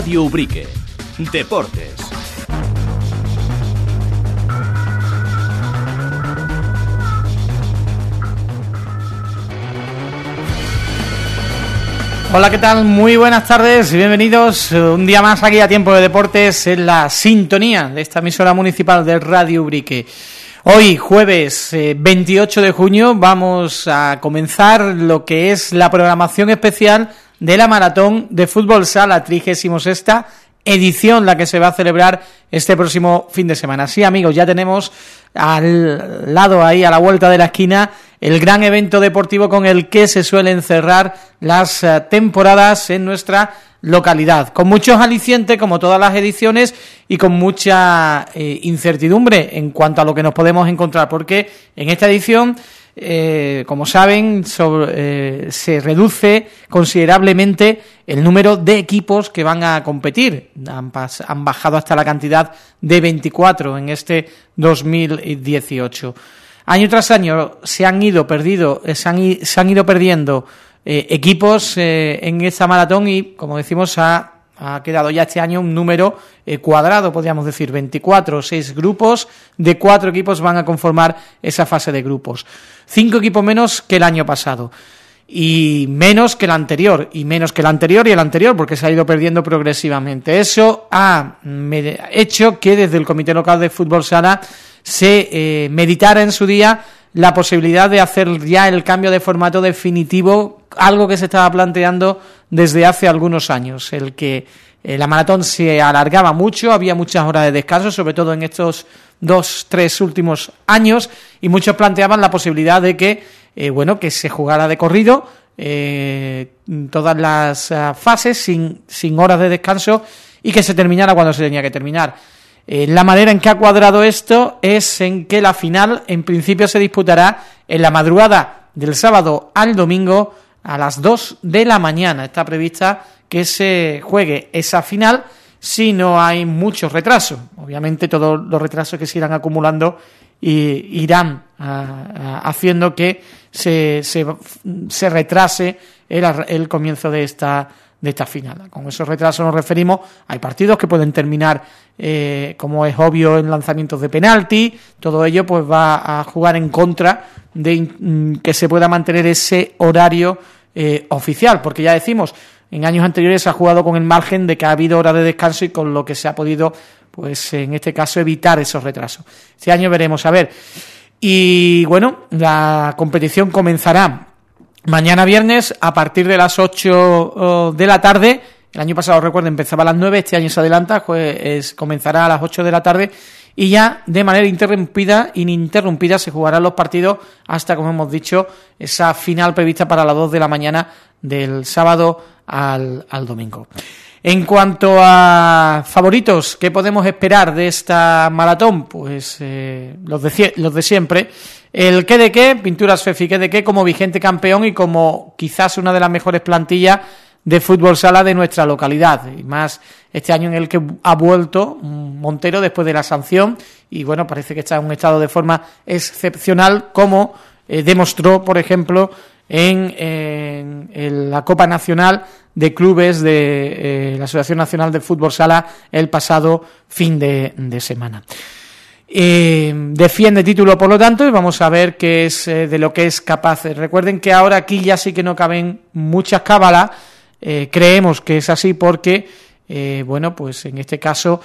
Radio Ubrique. Deportes. Hola, ¿qué tal? Muy buenas tardes y bienvenidos un día más aquí a Tiempo de Deportes en la sintonía de esta emisora municipal de Radio Ubrique. Hoy, jueves 28 eh, de junio, vamos a comenzar lo que es la programación especial de la Maratón de Fútbol Sala 36 edición, la que se va a celebrar este próximo fin de semana. Sí, amigos, ya tenemos al lado ahí, a la vuelta de la esquina, el gran evento deportivo con el que se suelen cerrar las eh, temporadas en nuestra localidad, con muchos alicientes como todas las ediciones y con mucha eh, incertidumbre en cuanto a lo que nos podemos encontrar, porque en esta edición, eh, como saben, eh, se reduce considerablemente el número de equipos que van a competir, han, bajado hasta la cantidad de 24 en este 2018. Año tras año se han ido perdido, se han, se han ido perdiendo eh, equipos eh, en esta maratón y, como decimos, ha, ha quedado ya este año un número eh, cuadrado, podríamos decir, 24, seis grupos, de cuatro equipos van a conformar esa fase de grupos. Cinco equipos menos que el año pasado y menos que el anterior, y menos que el anterior y el anterior, porque se ha ido perdiendo progresivamente. Eso ha hecho que desde el Comité Local de Fútbol Sala se meditara en su día la posibilidad de hacer ya el cambio de formato definitivo, algo que se estaba planteando desde hace algunos años, el que eh, la maratón se alargaba mucho, había muchas horas de descanso, sobre todo en estos dos, tres últimos años, y muchos planteaban la posibilidad de que, eh, bueno, que se jugara de corrido eh, todas las fases sin, sin horas de descanso y que se terminara cuando se tenía que terminar. Eh, la manera en que ha cuadrado esto es en que la final en principio se disputará en la madrugada del sábado al domingo a las 2 de la mañana. Está prevista que se juegue esa final si no hay muchos retrasos. Obviamente todos los retrasos que se irán acumulando irán haciendo que se, se, retrase el, el comienzo de esta de esta final. Con esos retrasos nos referimos, hay partidos que pueden terminar, eh, como es obvio, en lanzamientos de penalti, todo ello pues va a jugar en contra de mm, que se pueda mantener ese horario eh, oficial, porque ya decimos, en años anteriores se ha jugado con el margen de que ha habido horas de descanso y con lo que se ha podido, pues en este caso, evitar esos retrasos. Este año veremos, a ver. Y bueno, la competición comenzará Mañana viernes, a partir de las 8 de la tarde, el año pasado, recuerden, empezaba a las 9, este año se adelanta, pues comenzará a las 8 de la tarde y ya de manera interrumpida, ininterrumpida, se jugarán los partidos hasta, como hemos dicho, esa final prevista para las 2 de la mañana del sábado al, domingo. En cuanto a favoritos, ¿qué podemos esperar de esta maratón? Pues eh, los, de, los de siempre. El qué de qué, Pinturas Fefi, qué de qué como vigente campeón y como quizás una de las mejores plantillas de fútbol sala de nuestra localidad. Y más este año en el que ha vuelto Montero después de la sanción y bueno, parece que está en un estado de forma excepcional como eh, demostró, por ejemplo, en, la Copa Nacional de Clubes de eh, la Asociación Nacional de Fútbol Sala el pasado fin de semana. Eh, defiende título, por lo tanto, y vamos a ver qué es eh, de lo que es capaz. Recuerden que ahora aquí ya sí que no caben muchas cábalas, eh, creemos que es así porque, eh, bueno, pues en este caso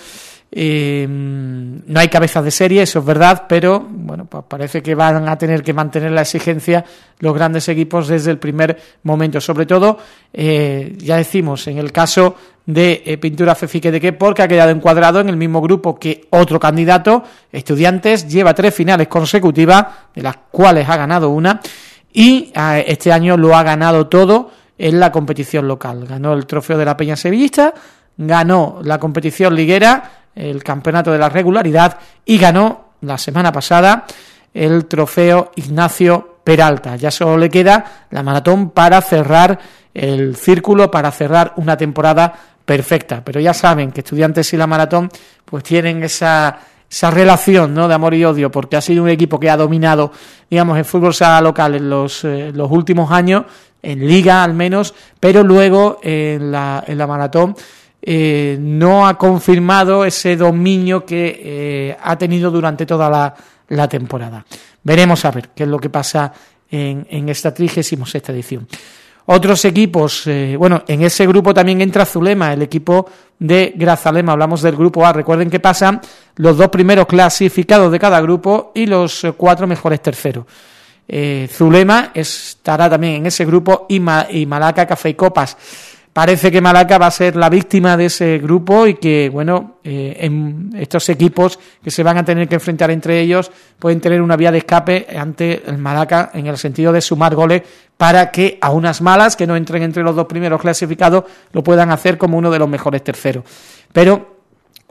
eh, no hay cabezas de serie, eso es verdad, pero bueno, pues parece que van a tener que mantener la exigencia los grandes equipos desde el primer momento. Sobre todo, eh, ya decimos, en el caso de eh, Pintura Fefique de que porque ha quedado encuadrado en el mismo grupo que otro candidato, Estudiantes, lleva tres finales consecutivas, de las cuales ha ganado una, y este año lo ha ganado todo en la competición local. Ganó el trofeo de la Peña Sevillista, ganó la competición liguera, el campeonato de la regularidad y ganó la semana pasada el trofeo Ignacio Peralta. Ya solo le queda la maratón para cerrar el círculo, para cerrar una temporada perfecta. Pero ya saben que estudiantes y la maratón pues tienen esa, esa relación ¿no? de amor y odio, porque ha sido un equipo que ha dominado, digamos, el fútbol sala local en los, eh, los últimos años, en liga al menos, pero luego en la, en la maratón eh, no ha confirmado ese dominio que eh, ha tenido durante toda la, temporada. Veremos a ver qué es lo que pasa en, en esta trigésima sexta edición. Otros equipos, eh, bueno, en ese grupo también entra Zulema, el equipo de Grazalema, hablamos del grupo A. Recuerden que pasan los dos primeros clasificados de cada grupo y los cuatro mejores terceros. Zulema estará también en ese grupo y, y Malaca Café y Copas parece que Malaca va a ser la víctima de ese grupo y que, bueno, eh, en estos equipos que se van a tener que enfrentar entre ellos pueden tener una vía de escape ante el Malaca en el sentido de sumar goles para que a unas malas que no entren entre los dos primeros clasificados lo puedan hacer como uno de los mejores terceros. Pero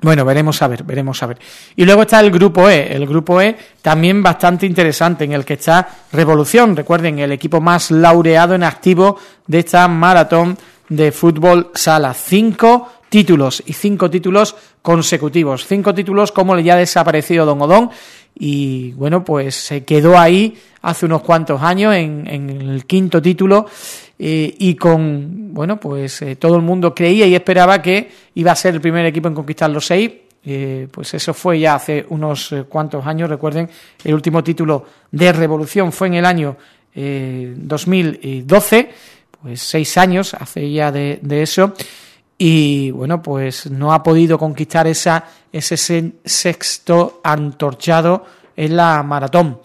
bueno, veremos a ver, veremos a ver. Y luego está el grupo E, el grupo E también bastante interesante, en el que está Revolución, recuerden, el equipo más laureado en activo de esta maratón de fútbol sala. Cinco títulos y cinco títulos consecutivos. Cinco títulos como le ya ha desaparecido Don Odón y bueno, pues se quedó ahí hace unos cuantos años en, el quinto título eh, y con, bueno, pues eh, todo el mundo creía y esperaba que iba a ser el primer equipo en conquistar los seis. Eh, pues eso fue ya hace unos cuantos años, recuerden, el último título de Revolución fue en el año 2012 pues seis años hace ya de, eso y bueno pues no ha podido conquistar esa ese sexto antorchado en la maratón.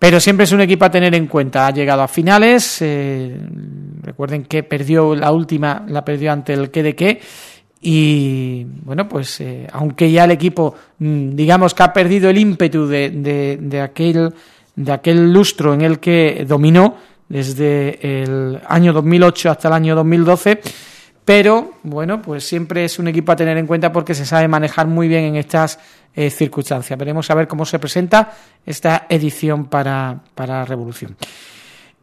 Pero siempre es un equipo a tener en cuenta. Ha llegado a finales eh, recuerden que perdió la última la perdió ante el que de qué y bueno pues eh, aunque ya el equipo mm, digamos que ha perdido el ímpetu de, de, de aquel de aquel lustro en el que dominó desde el año 2008 hasta el año 2012, pero bueno, pues siempre es un equipo a tener en cuenta porque se sabe manejar muy bien en estas eh, circunstancias. Veremos a ver cómo se presenta esta edición para, para Revolución.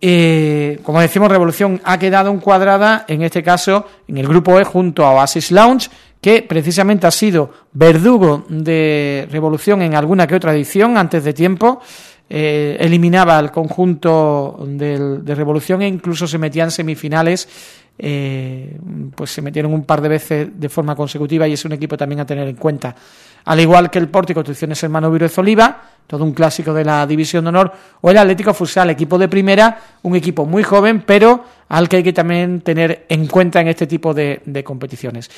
Eh, como decimos, Revolución ha quedado encuadrada, en este caso, en el grupo E junto a Oasis Lounge, que precisamente ha sido verdugo de Revolución en alguna que otra edición antes de tiempo, eh, eliminaba al conjunto de Revolución e incluso se metían en semifinales, eh, pues se metieron un par de veces de forma consecutiva y es un equipo también a tener en cuenta. Al igual que el Porto Construcciones Hermano Vírez Oliva, todo un clásico de la División de Honor, o el Atlético Futsal, equipo de primera, un equipo muy joven, pero al que hay que también tener en cuenta en este tipo de competiciones.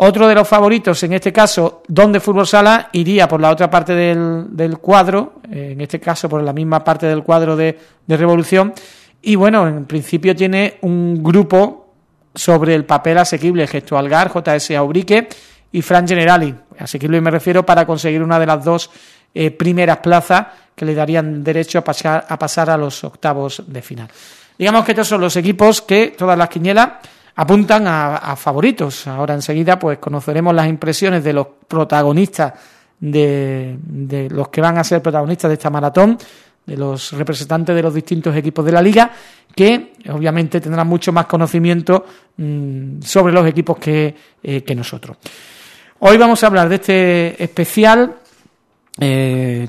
Otro de los favoritos, en este caso, donde Fútbol Sala, iría por la otra parte del, cuadro, eh, en este caso por la misma parte del cuadro de, Revolución, y bueno, en principio tiene un grupo sobre el papel asequible, Gesto Algar, JS Aubrique y Fran Generali. Asequible me refiero para conseguir una de las dos eh, primeras plazas que le darían derecho a pasar, a pasar a los octavos de final. Digamos que estos son los equipos que todas las quinielas apuntan a, favoritos. Ahora enseguida pues conoceremos las impresiones de los protagonistas de, los que van a ser protagonistas de esta maratón, de los representantes de los distintos equipos de la liga, que obviamente tendrán mucho más conocimiento mm, sobre los equipos que, eh, que nosotros. Hoy vamos a hablar de este especial eh,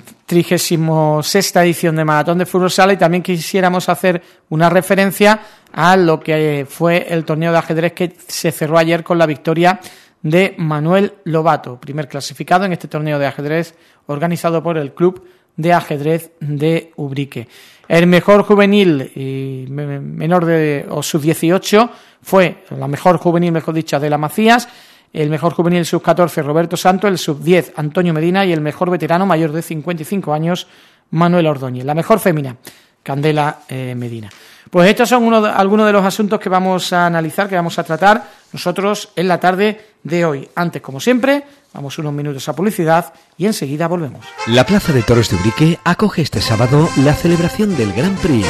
sexta edición de Maratón de Fútbol Sala y también quisiéramos hacer una referencia a lo que fue el torneo de ajedrez que se cerró ayer con la victoria de Manuel Lobato, primer clasificado en este torneo de ajedrez organizado por el Club de Ajedrez de Ubrique. El mejor juvenil y menor de o sub-18 fue la mejor juvenil, mejor dicho, de la Macías, el mejor juvenil sub-14 Roberto Santo, el sub-10 Antonio Medina y el mejor veterano mayor de 55 años Manuel Ordóñez. La mejor fémina, Candela eh, Medina. Pues estos son uno algunos de los asuntos que vamos a analizar, que vamos a tratar nosotros en la tarde de hoy. Antes, como siempre, vamos unos minutos a publicidad y enseguida volvemos. La Plaza de Toros de Ubrique acoge este sábado la celebración del Gran Prix.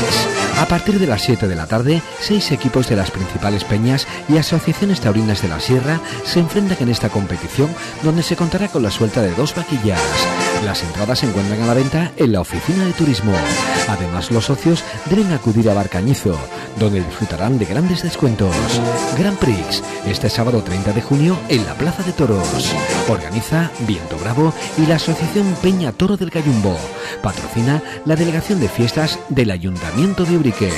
A partir de las 7 de la tarde, seis equipos de las principales peñas y asociaciones taurinas de la Sierra se enfrentan en esta competición donde se contará con la suelta de dos vaquillas. Las entradas se encuentran a la venta en la oficina de turismo. Además, los socios deben acudir a Barcañizo, donde disfrutarán de grandes descuentos. Gran Prix, este sábado 30 de junio en la Plaza de Toros. Organiza Viento Bravo y la Asociación Peña Toro del Cayumbo. Patrocina la Delegación de Fiestas del Ayuntamiento de Ubrique.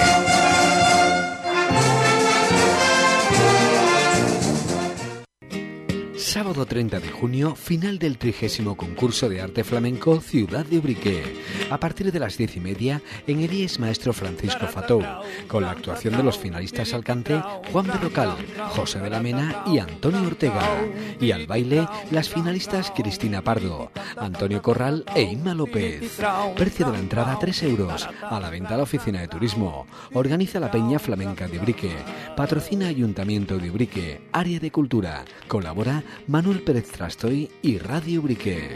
Sábado 30 de junio, final del trigésimo concurso de arte flamenco Ciudad de Ubrique. A partir de las diez y media, en el IES Maestro Francisco Fatou, con la actuación de los finalistas al cante Juan Berrocal, José de la Mena y Antonio Ortega. Y al baile, las finalistas Cristina Pardo, Antonio Corral e Inma López. Precio de la entrada 3 euros. A la venta a la oficina de turismo. Organiza la Peña Flamenca de Ubrique. Patrocina Ayuntamiento de Ubrique. Área de Cultura. Colabora Manuel Pérez Trastoy y Radio Brique.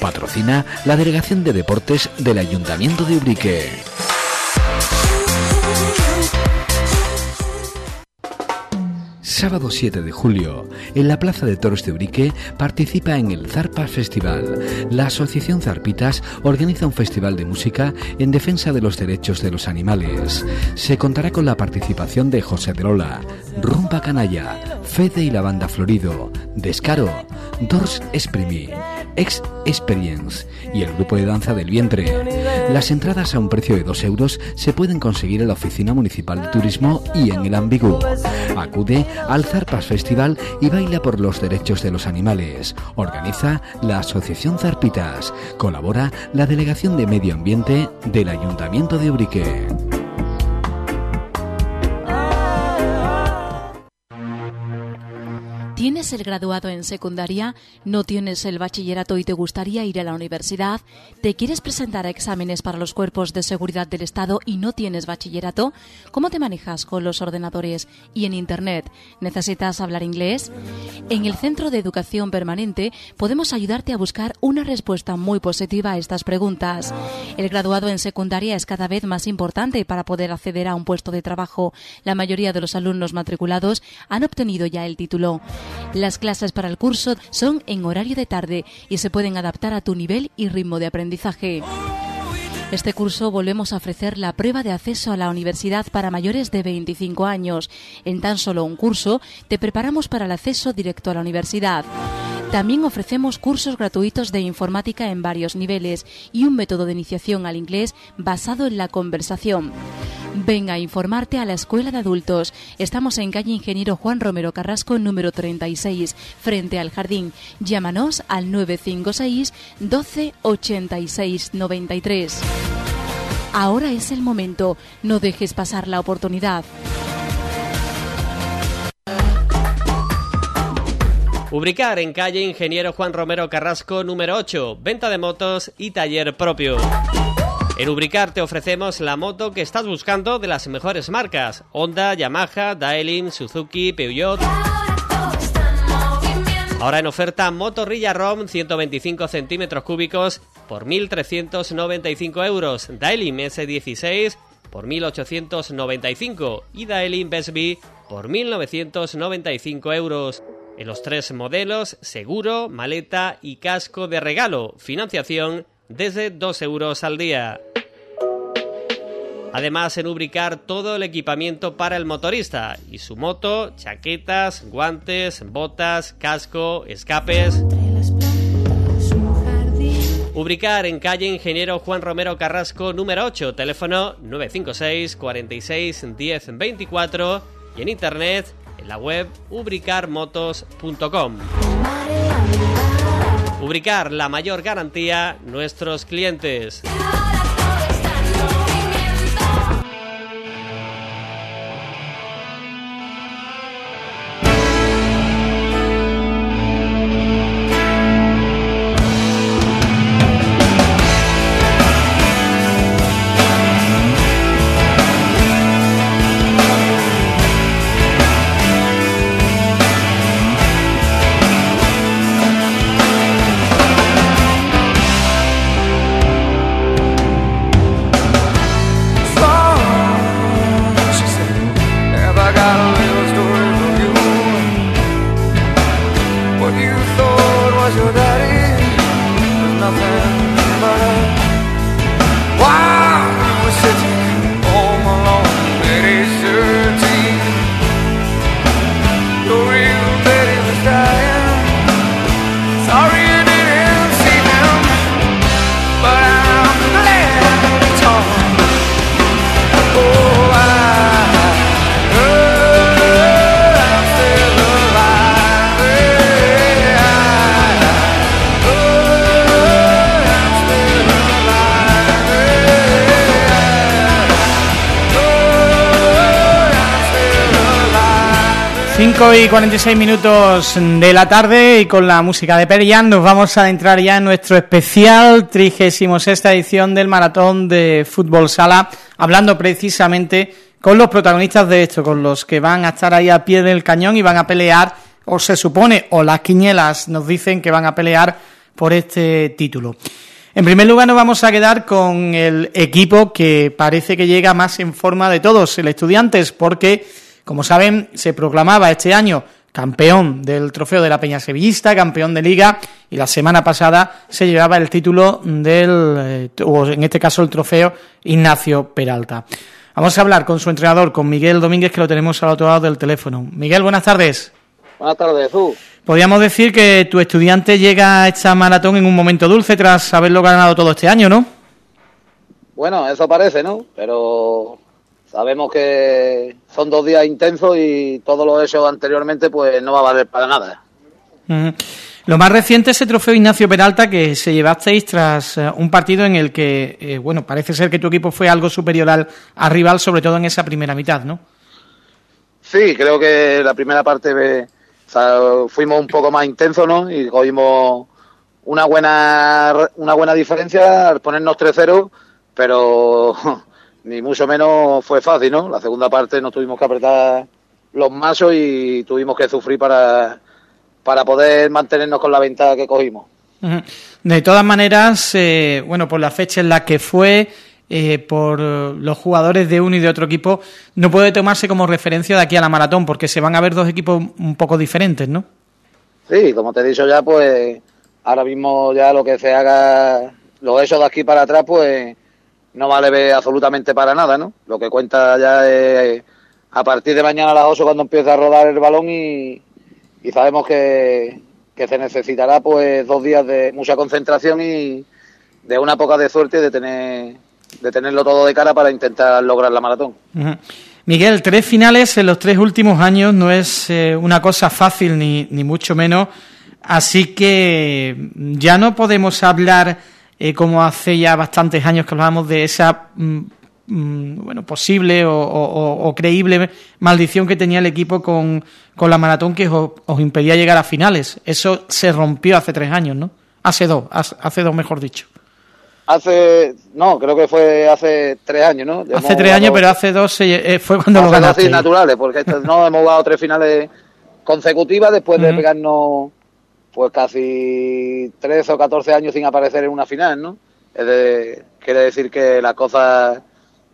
Patrocina la Delegación de Deportes del Ayuntamiento de Ubrique. Sábado 7 de julio, en la Plaza de Toros de Urique, participa en el Zarpas Festival. La Asociación Zarpitas organiza un festival de música en defensa de los derechos de los animales. Se contará con la participación de José de Lola, Rumba Canalla, Fede y la Banda Florido, Descaro, Dors Esprimi, Ex Experience y el grupo de danza del vientre. Las entradas a un precio de 2 euros se pueden conseguir en la Oficina Municipal de Turismo y en el Ambigu. Acude al Zarpas Festival y baila por los derechos de los animales. Organiza la Asociación Zarpitas. Colabora la Delegación de Medio Ambiente del Ayuntamiento de Urique. ¿Tienes el graduado en secundaria? ¿No tienes el bachillerato y te gustaría ir a la universidad? ¿Te quieres presentar a exámenes para los cuerpos de seguridad del Estado y no tienes bachillerato? ¿Cómo te manejas con los ordenadores y en Internet? ¿Necesitas hablar inglés? En el Centro de Educación Permanente podemos ayudarte a buscar una respuesta muy positiva a estas preguntas. El graduado en secundaria es cada vez más importante para poder acceder a un puesto de trabajo. La mayoría de los alumnos matriculados han obtenido ya el título. Las clases para el curso son en horario de tarde y se pueden adaptar a tu nivel y ritmo de aprendizaje. Este curso volvemos a ofrecer la prueba de acceso a la universidad para mayores de 25 años. En tan solo un curso te preparamos para el acceso directo a la universidad. También ofrecemos cursos gratuitos de informática en varios niveles y un método de iniciación al inglés basado en la conversación. Venga a informarte a la Escuela de Adultos. Estamos en calle Ingeniero Juan Romero Carrasco, número 36, frente al jardín. Llámanos al 956 12 86 93. Ahora es el momento. No dejes pasar la oportunidad. Ubricar en calle Ingeniero Juan Romero Carrasco número 8, venta de motos y taller propio. En Ubricar te ofrecemos la moto que estás buscando de las mejores marcas: Honda, Yamaha, Daelin, Suzuki, Peugeot. Ahora en oferta Motorrilla ROM 125 centímetros cúbicos por 1.395 euros. Daelin S16 por 1.895 y Daelin Besby por 1.995 euros. En los tres modelos, seguro, maleta y casco de regalo. Financiación desde 2 euros al día. Además, en Ubricar todo el equipamiento para el motorista y su moto, chaquetas, guantes, botas, casco, escapes. Ubricar en calle Ingeniero Juan Romero Carrasco número 8, teléfono 956 46 10 24 y en internet la web ubricarmotos.com. Ubricar, la mayor garantía, nuestros clientes. 5 y 46 minutos de la tarde y con la música de Perian nos vamos a entrar ya en nuestro especial 36 edición del Maratón de Fútbol Sala, hablando precisamente con los protagonistas de esto, con los que van a estar ahí a pie del cañón y van a pelear, o se supone, o las quiñelas nos dicen que van a pelear por este título. En primer lugar nos vamos a quedar con el equipo que parece que llega más en forma de todos, el Estudiantes, porque como saben, se proclamaba este año campeón del trofeo de la Peña Sevillista, campeón de Liga, y la semana pasada se llevaba el título del, eh, o en este caso el trofeo Ignacio Peralta. Vamos a hablar con su entrenador, con Miguel Domínguez, que lo tenemos al otro lado del teléfono. Miguel, buenas tardes. Buenas tardes, Jesús. Podríamos decir que tu estudiante llega a esta maratón en un momento dulce tras haberlo ganado todo este año, ¿no? Bueno, eso parece, ¿no? Pero Sabemos que son dos días intensos y todo lo hecho anteriormente pues no va a valer para nada. Lo más reciente es el trofeo Ignacio Peralta que se llevasteis tras eh, un partido en el que, eh, bueno, parece ser que tu equipo fue algo superior al, rival, sobre todo en esa primera mitad, ¿no? Sí, creo que la primera parte fuimos un poco más intensos, ¿no? Y cogimos una buena, una buena diferencia al ponernos 3-0, pero ni mucho menos fue fácil, ¿no? La segunda parte nos tuvimos que apretar los masos y tuvimos que sufrir para, para poder mantenernos con la ventaja que cogimos. De todas maneras, eh, bueno, por la fecha en la que fue, eh, por los jugadores de uno y de otro equipo, no puede tomarse como referencia de aquí a la maratón, porque se van a ver dos equipos un poco diferentes, ¿no? Sí, como te he dicho ya, pues ahora mismo ya lo que se haga, los hechos de aquí para atrás, pues no vale absolutamente para nada, ¿no? Lo que cuenta ya es a partir de mañana a las 8 cuando empieza a rodar el balón y, sabemos que, se necesitará pues dos días de mucha concentración y de una poca de suerte de tener de tenerlo todo de cara para intentar lograr la maratón. Miguel, tres finales en los tres últimos años no es eh, una cosa fácil ni, ni mucho menos, así que ya no podemos hablar eh, como hace ya bastantes años que hablábamos de esa mm, mm, bueno posible o, creíble maldición que tenía el equipo con, con la maratón que os, impedía llegar a finales. Eso se rompió hace tres años, ¿no? Hace dos, hace dos mejor dicho. Hace, no, creo que fue hace tres años, ¿no? hace tres años, pero hace dos eh, fue cuando lo ganaste. Naturales, porque no hemos jugado tres finales consecutivas después de pegarnos pues casi 13 o 14 años sin aparecer en una final, ¿no? Es quiere decir que las cosas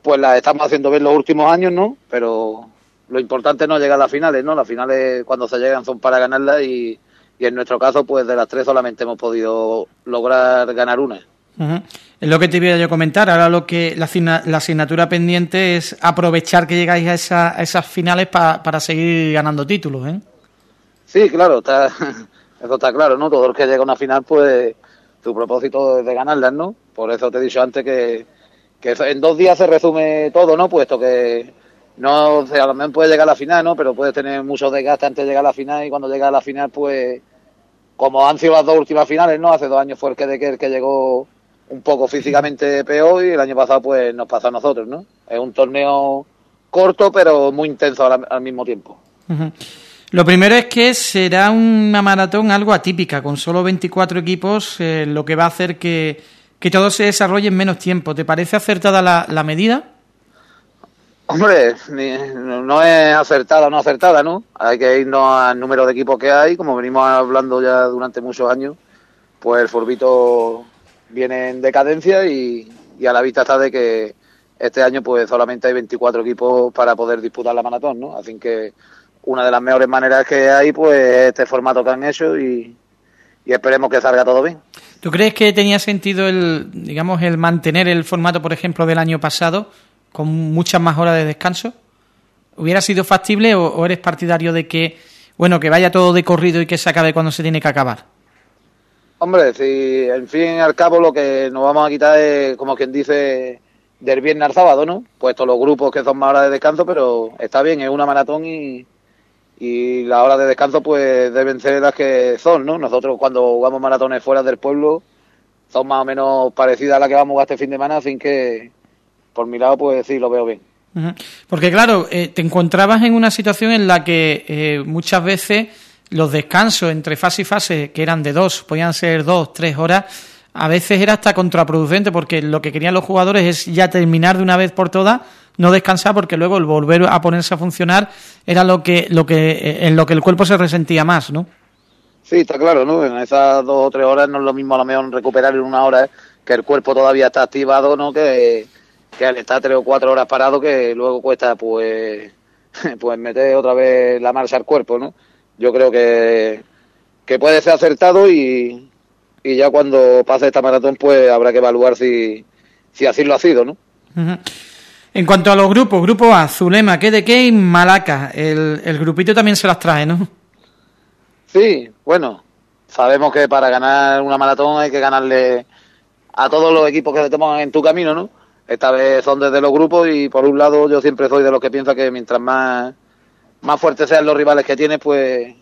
pues las estamos haciendo bien los últimos años, ¿no? Pero lo importante no llegar a las finales, ¿no? Las finales cuando se llegan son para ganarlas y, en nuestro caso pues de las tres solamente hemos podido lograr ganar una. Es lo que te iba yo comentar. Ahora lo que la, asignatura pendiente es aprovechar que llegáis a, esa, a esas finales para seguir ganando títulos, ¿eh? Sí, claro, está, eso está claro, ¿no? Todo el que llega a una final, pues su propósito es de ganarlas, ¿no? Por eso te he dicho antes que, que en dos días se resume todo, ¿no? Puesto que no, o a lo mejor puede llegar a la final, ¿no? Pero puedes tener mucho desgaste antes de llegar a la final y cuando llega a la final, pues como han sido las dos últimas finales, ¿no? Hace dos años fue el que, de que llegó un poco físicamente peor y el año pasado pues nos pasó a nosotros, ¿no? Es un torneo corto pero muy intenso al, mismo tiempo. Lo primero es que será una maratón algo atípica, con solo 24 equipos, eh, lo que va a hacer que, todo se desarrolle en menos tiempo. ¿Te parece acertada la, medida? Hombre, no es acertada o no acertada, ¿no? Hay que irnos al número de equipos que hay, como venimos hablando ya durante muchos años, pues el Forbito viene en decadencia y, y a la vista está de que este año pues solamente hay 24 equipos para poder disputar la maratón, ¿no? Así que una de las mejores maneras que hay, pues este formato que han hecho y, esperemos que salga todo bien. ¿Tú crees que tenía sentido el, digamos, el mantener el formato, por ejemplo, del año pasado, con muchas más horas de descanso? ¿Hubiera sido factible o, eres partidario de que, bueno, que vaya todo de corrido y que se acabe cuando se tiene que acabar? Hombre, si en fin y al cabo lo que nos vamos a quitar es, como quien dice, del viernes al sábado, ¿no? Puesto los grupos que son más horas de descanso, pero está bien, es una maratón y, y las horas de descanso pues deben ser las que son, ¿no? Nosotros cuando jugamos maratones fuera del pueblo son más o menos parecidas a las que vamos a este fin de semana, así que por mi lado pues sí, lo veo bien. Porque claro, eh, te encontrabas en una situación en la que eh, muchas veces los descansos entre fase y fase, que eran de dos, podían ser dos, tres horas, a veces era hasta contraproducente porque lo que querían los jugadores es ya terminar de una vez por todas, no descansar porque luego el volver a ponerse a funcionar era lo que, lo que, eh, en lo que el cuerpo se resentía más, ¿no? Sí, está claro, ¿no? En esas dos o tres horas no es lo mismo a lo mejor recuperar en una hora que el cuerpo todavía está activado, ¿no? Que, que al estar tres o cuatro horas parado que luego cuesta pues pues meter otra vez la marcha al cuerpo, ¿no? Yo creo que, que puede ser acertado y, y ya cuando pase esta maratón pues habrá que evaluar si, si así lo ha sido, ¿no? En cuanto a los grupos, grupo A, Zulema, qué de qué Malaca, el, el grupito también se las trae, ¿no? Sí, bueno, sabemos que para ganar una maratón hay que ganarle a todos los equipos que se te pongan en tu camino, ¿no? Esta vez son desde los grupos y por un lado yo siempre soy de los que piensa que mientras más, más fuertes sean los rivales que tienes, pues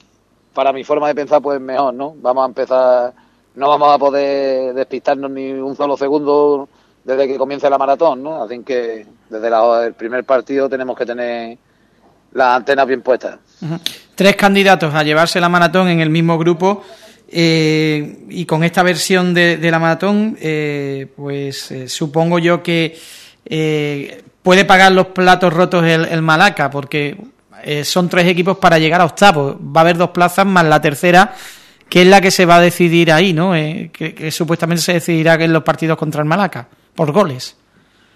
para mi forma de pensar, pues mejor, ¿no? Vamos a empezar no vamos a poder despistarnos ni un solo segundo desde que comience la maratón, ¿no? Así que desde el primer partido tenemos que tener las antenas bien puestas. Tres candidatos a llevarse la maratón en el mismo grupo eh, y con esta versión de, la maratón, eh, pues eh, supongo yo que puede pagar los platos rotos el, el Malaca, porque son tres equipos para llegar a octavos. Va a haber dos plazas más la tercera que es la que se va a decidir ahí, ¿no? Eh, que, supuestamente se decidirá en los partidos contra el Malaca, por goles.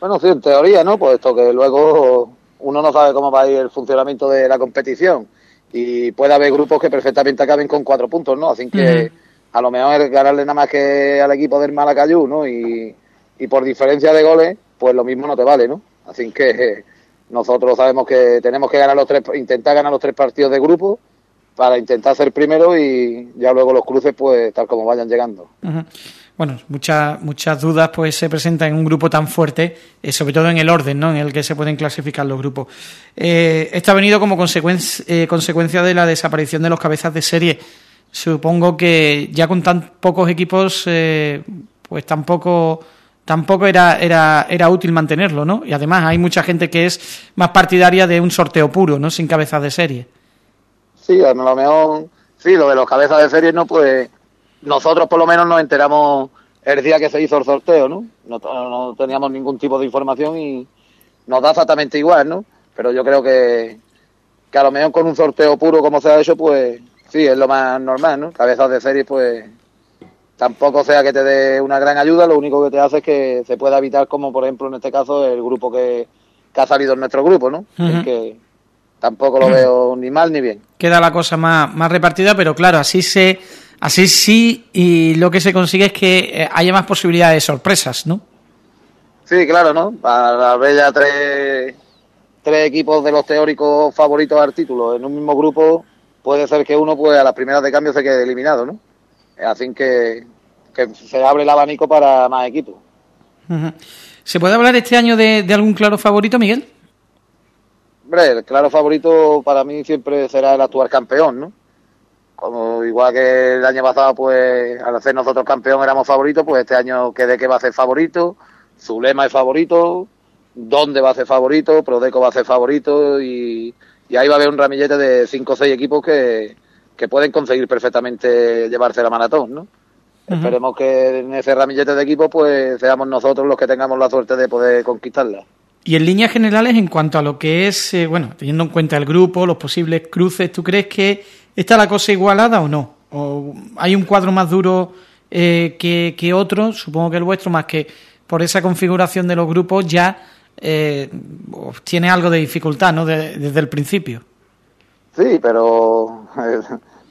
Bueno, sí, en teoría, ¿no? Puesto que luego uno no sabe cómo va a ir el funcionamiento de la competición y puede haber grupos que perfectamente acaben con cuatro puntos, ¿no? Así que a lo mejor es ganarle nada más que al equipo del Malacayú, ¿no? Y, y por diferencia de goles, pues lo mismo no te vale, ¿no? Así que nosotros sabemos que tenemos que ganar los tres, intentar ganar los tres partidos de grupo para intentar ser primero y ya luego los cruces pues tal como vayan llegando. Bueno, muchas muchas dudas pues se presentan en un grupo tan fuerte, eh, sobre todo en el orden ¿no? en el que se pueden clasificar los grupos. Eh, esto ha venido como consecuencia, eh, consecuencia de la desaparición de los cabezas de serie. Supongo que ya con tan pocos equipos pues tampoco tampoco era, era, era útil mantenerlo, ¿no? Y además hay mucha gente que es más partidaria de un sorteo puro, ¿no? Sin cabezas de serie. Sí, a lo mejor, sí, lo de los cabezas de serie, ¿no? Pues nosotros por lo menos nos enteramos el día que se hizo el sorteo, ¿no? No, teníamos ningún tipo de información y nos da exactamente igual, ¿no? Pero yo creo que, que a lo mejor con un sorteo puro como se ha hecho, pues sí, es lo más normal, ¿no? Cabezas de serie, pues tampoco sea que te dé una gran ayuda, lo único que te hace es que se pueda evitar, como por ejemplo en este caso, el grupo que, ha salido en nuestro grupo, ¿no? que tampoco lo veo ni mal ni bien. Queda la cosa más, más repartida, pero claro, así se así sí y lo que se consigue es que eh, haya más posibilidades de sorpresas, ¿no? Sí, claro, ¿no? Para ver ya tres, tres equipos de los teóricos favoritos al título en un mismo grupo, puede ser que uno pues a las primeras de cambio se quede eliminado, ¿no? Así que, que se abre el abanico para más equipos. ¿Se puede hablar este año de algún claro favorito, Miguel? Hombre, el claro favorito para mí siempre será el actual campeón, ¿no? Como igual que el año pasado, pues al hacer nosotros campeón éramos favoritos, pues este año que de qué va a ser favorito, Zulema es favorito, Dónde va a ser favorito, Prodeco va a ser favorito y, ahí va a haber un ramillete de cinco o seis equipos que, que pueden conseguir perfectamente llevarse la maratón, ¿no? Esperemos que en ese ramillete de equipos pues seamos nosotros los que tengamos la suerte de poder conquistarla. Y en líneas generales, en cuanto a lo que es, eh, bueno, teniendo en cuenta el grupo, los posibles cruces, ¿tú crees que está la cosa igualada o no? ¿O hay un cuadro más duro eh, que, que, otro? Supongo que el vuestro, más que por esa configuración de los grupos, ya eh, tiene algo de dificultad, ¿no? desde el principio. Sí, pero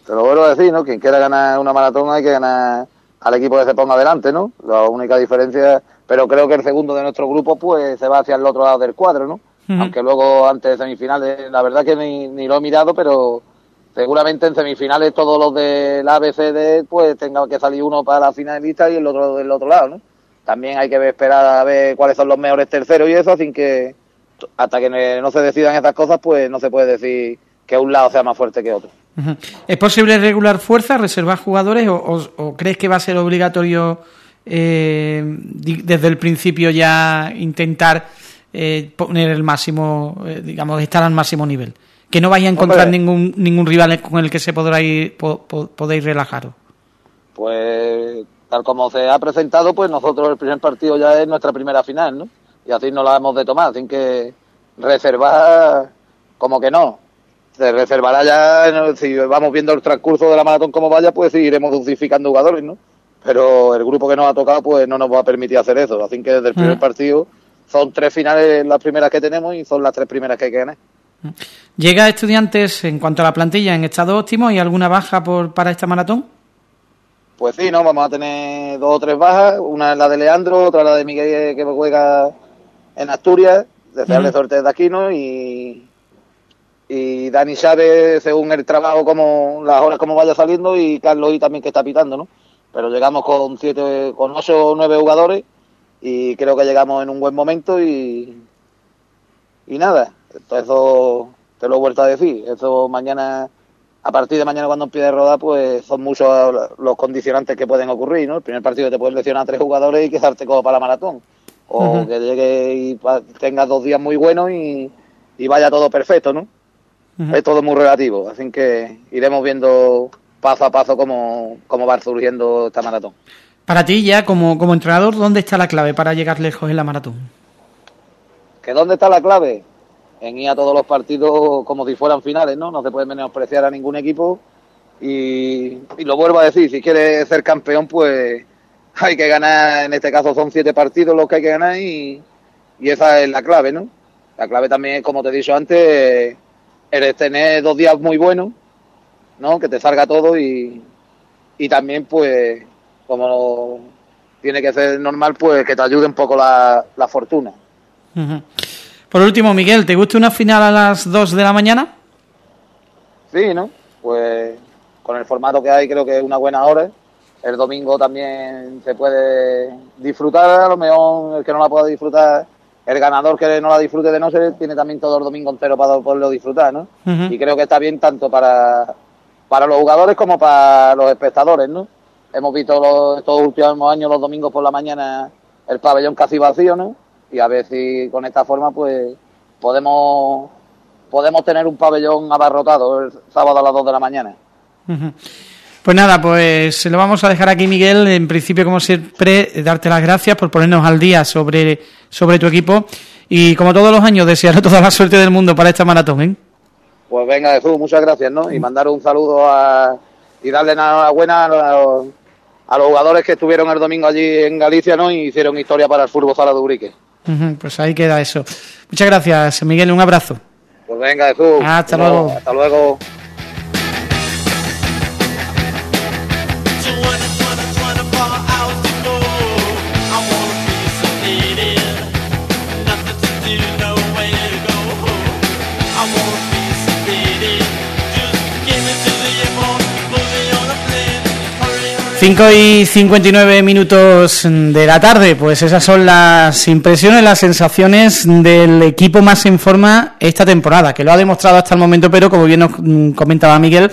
te lo vuelvo a decir, ¿no? Quien quiera ganar una maratón hay que ganar al equipo que se ponga adelante, ¿no? La única diferencia pero creo que el segundo de nuestro grupo pues se va hacia el otro lado del cuadro, ¿no? Aunque luego antes de semifinales, la verdad que ni, lo he mirado, pero seguramente en semifinales todos los del ABCD pues tenga que salir uno para la finalista y el otro del otro lado, ¿no? También hay que esperar a ver cuáles son los mejores terceros y eso, así que hasta que no se decidan estas cosas pues no se puede decir que un lado sea más fuerte que otro. ¿Es posible regular fuerza, reservar jugadores o crees que va a ser obligatorio eh, desde el principio ya intentar eh, poner el máximo, eh, digamos, estar al máximo nivel. Que no vais a encontrar ningún ningún rival con el que se podrá ir, podéis relajaros. Pues tal como se ha presentado, pues nosotros el primer partido ya es nuestra primera final, ¿no? Y así no la hemos de tomar, sin que reservar como que no. Se reservará ya, si vamos viendo el transcurso de la maratón como vaya, pues iremos dosificando jugadores, ¿no? Pero el grupo que nos ha tocado, pues no nos va a permitir hacer eso. Así que desde el primer mm. partido son tres finales las primeras que tenemos y son las tres primeras que hay que ganar. ¿Llega Estudiantes en cuanto a la plantilla en estado óptimo y alguna baja por, para esta maratón? Pues sí, ¿no? Vamos a tener dos o tres bajas. Una es la de Leandro, otra la de Miguel que juega en Asturias. Desearle suerte desde aquí, ¿no? Y, y Dani sabe, según el trabajo, como las horas como vaya saliendo, y Carlos y también que está pitando, ¿no? Pero llegamos con siete, con ocho o nueve jugadores y creo que llegamos en un buen momento y, y nada, eso te lo he vuelto a decir, eso mañana a partir de mañana cuando empiece a rodar, pues son muchos los condicionantes que pueden ocurrir, ¿no? El primer partido te puedes lesionar a tres jugadores y quedarte como para la maratón. O que llegue y tengas dos días muy buenos y, vaya todo perfecto, ¿no? Es todo muy relativo, así que iremos viendo paso a paso cómo, cómo va surgiendo esta maratón. Para ti ya, como, como entrenador, ¿dónde está la clave para llegar lejos en la maratón? ¿Que dónde está la clave? En ir a todos los partidos como si fueran finales, ¿no? No se puede menospreciar a ningún equipo y, lo vuelvo a decir, si quieres ser campeón, pues hay que ganar, en este caso son siete partidos los que hay que ganar y, esa es la clave, ¿no? La clave también, como te he dicho antes, es tener dos días muy buenos, ¿no? Que te salga todo y, y también, pues, como tiene que ser normal, pues que te ayude un poco la, la fortuna. Por último, Miguel, ¿te gusta una final a las 2 de la mañana? Sí, ¿no? Pues con el formato que hay creo que es una buena hora. El domingo también se puede disfrutar, a lo mejor el que no la pueda disfrutar, el ganador que no la disfrute de noche tiene también todo el domingo entero para poderlo disfrutar, ¿no? Y creo que está bien tanto para, para los jugadores como para los espectadores, ¿no? Hemos visto los, estos últimos años los domingos por la mañana el pabellón casi vacío, ¿no? Y a ver si con esta forma pues podemos podemos tener un pabellón abarrotado el sábado a las 2 de la mañana. Pues nada, pues lo vamos a dejar aquí, Miguel. En principio, como siempre, darte las gracias por ponernos al día sobre, sobre tu equipo y, como todos los años, desear toda la suerte del mundo para esta maratón. ¿eh? Pues venga, Jesús, muchas gracias, ¿no? Y mandar un saludo a, y darle enhorabuena a los, a los jugadores que estuvieron el domingo allí en Galicia, ¿no? Y hicieron historia para el fútbol sala de Urique. Pues ahí queda eso. Muchas gracias, Miguel, un abrazo. Pues venga, Jesús. Hasta luego. Hasta luego. Cinco y 59 minutos de la tarde, pues esas son las impresiones, las sensaciones del equipo más en forma esta temporada, que lo ha demostrado hasta el momento, pero como bien nos mm, comentaba Miguel,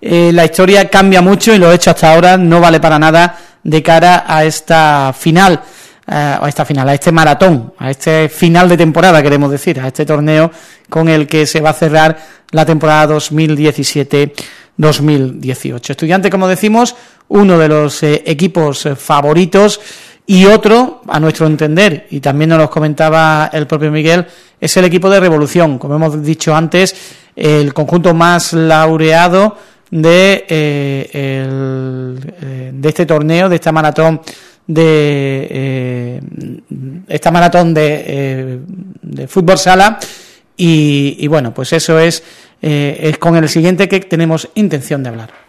eh, la historia cambia mucho y lo hecho hasta ahora no vale para nada de cara a esta final, eh, a esta final, a este maratón, a este final de temporada, queremos decir, a este torneo con el que se va a cerrar la temporada 2017 2018. Estudiante, como decimos, uno de los eh, equipos eh, favoritos y otro, a nuestro entender, y también nos lo comentaba el propio Miguel, es el equipo de Revolución. Como hemos dicho antes, el conjunto más laureado de, eh, este torneo, de esta maratón de esta maratón de, de fútbol sala y, y bueno, pues eso es eh, es con el siguiente que tenemos intención de hablar.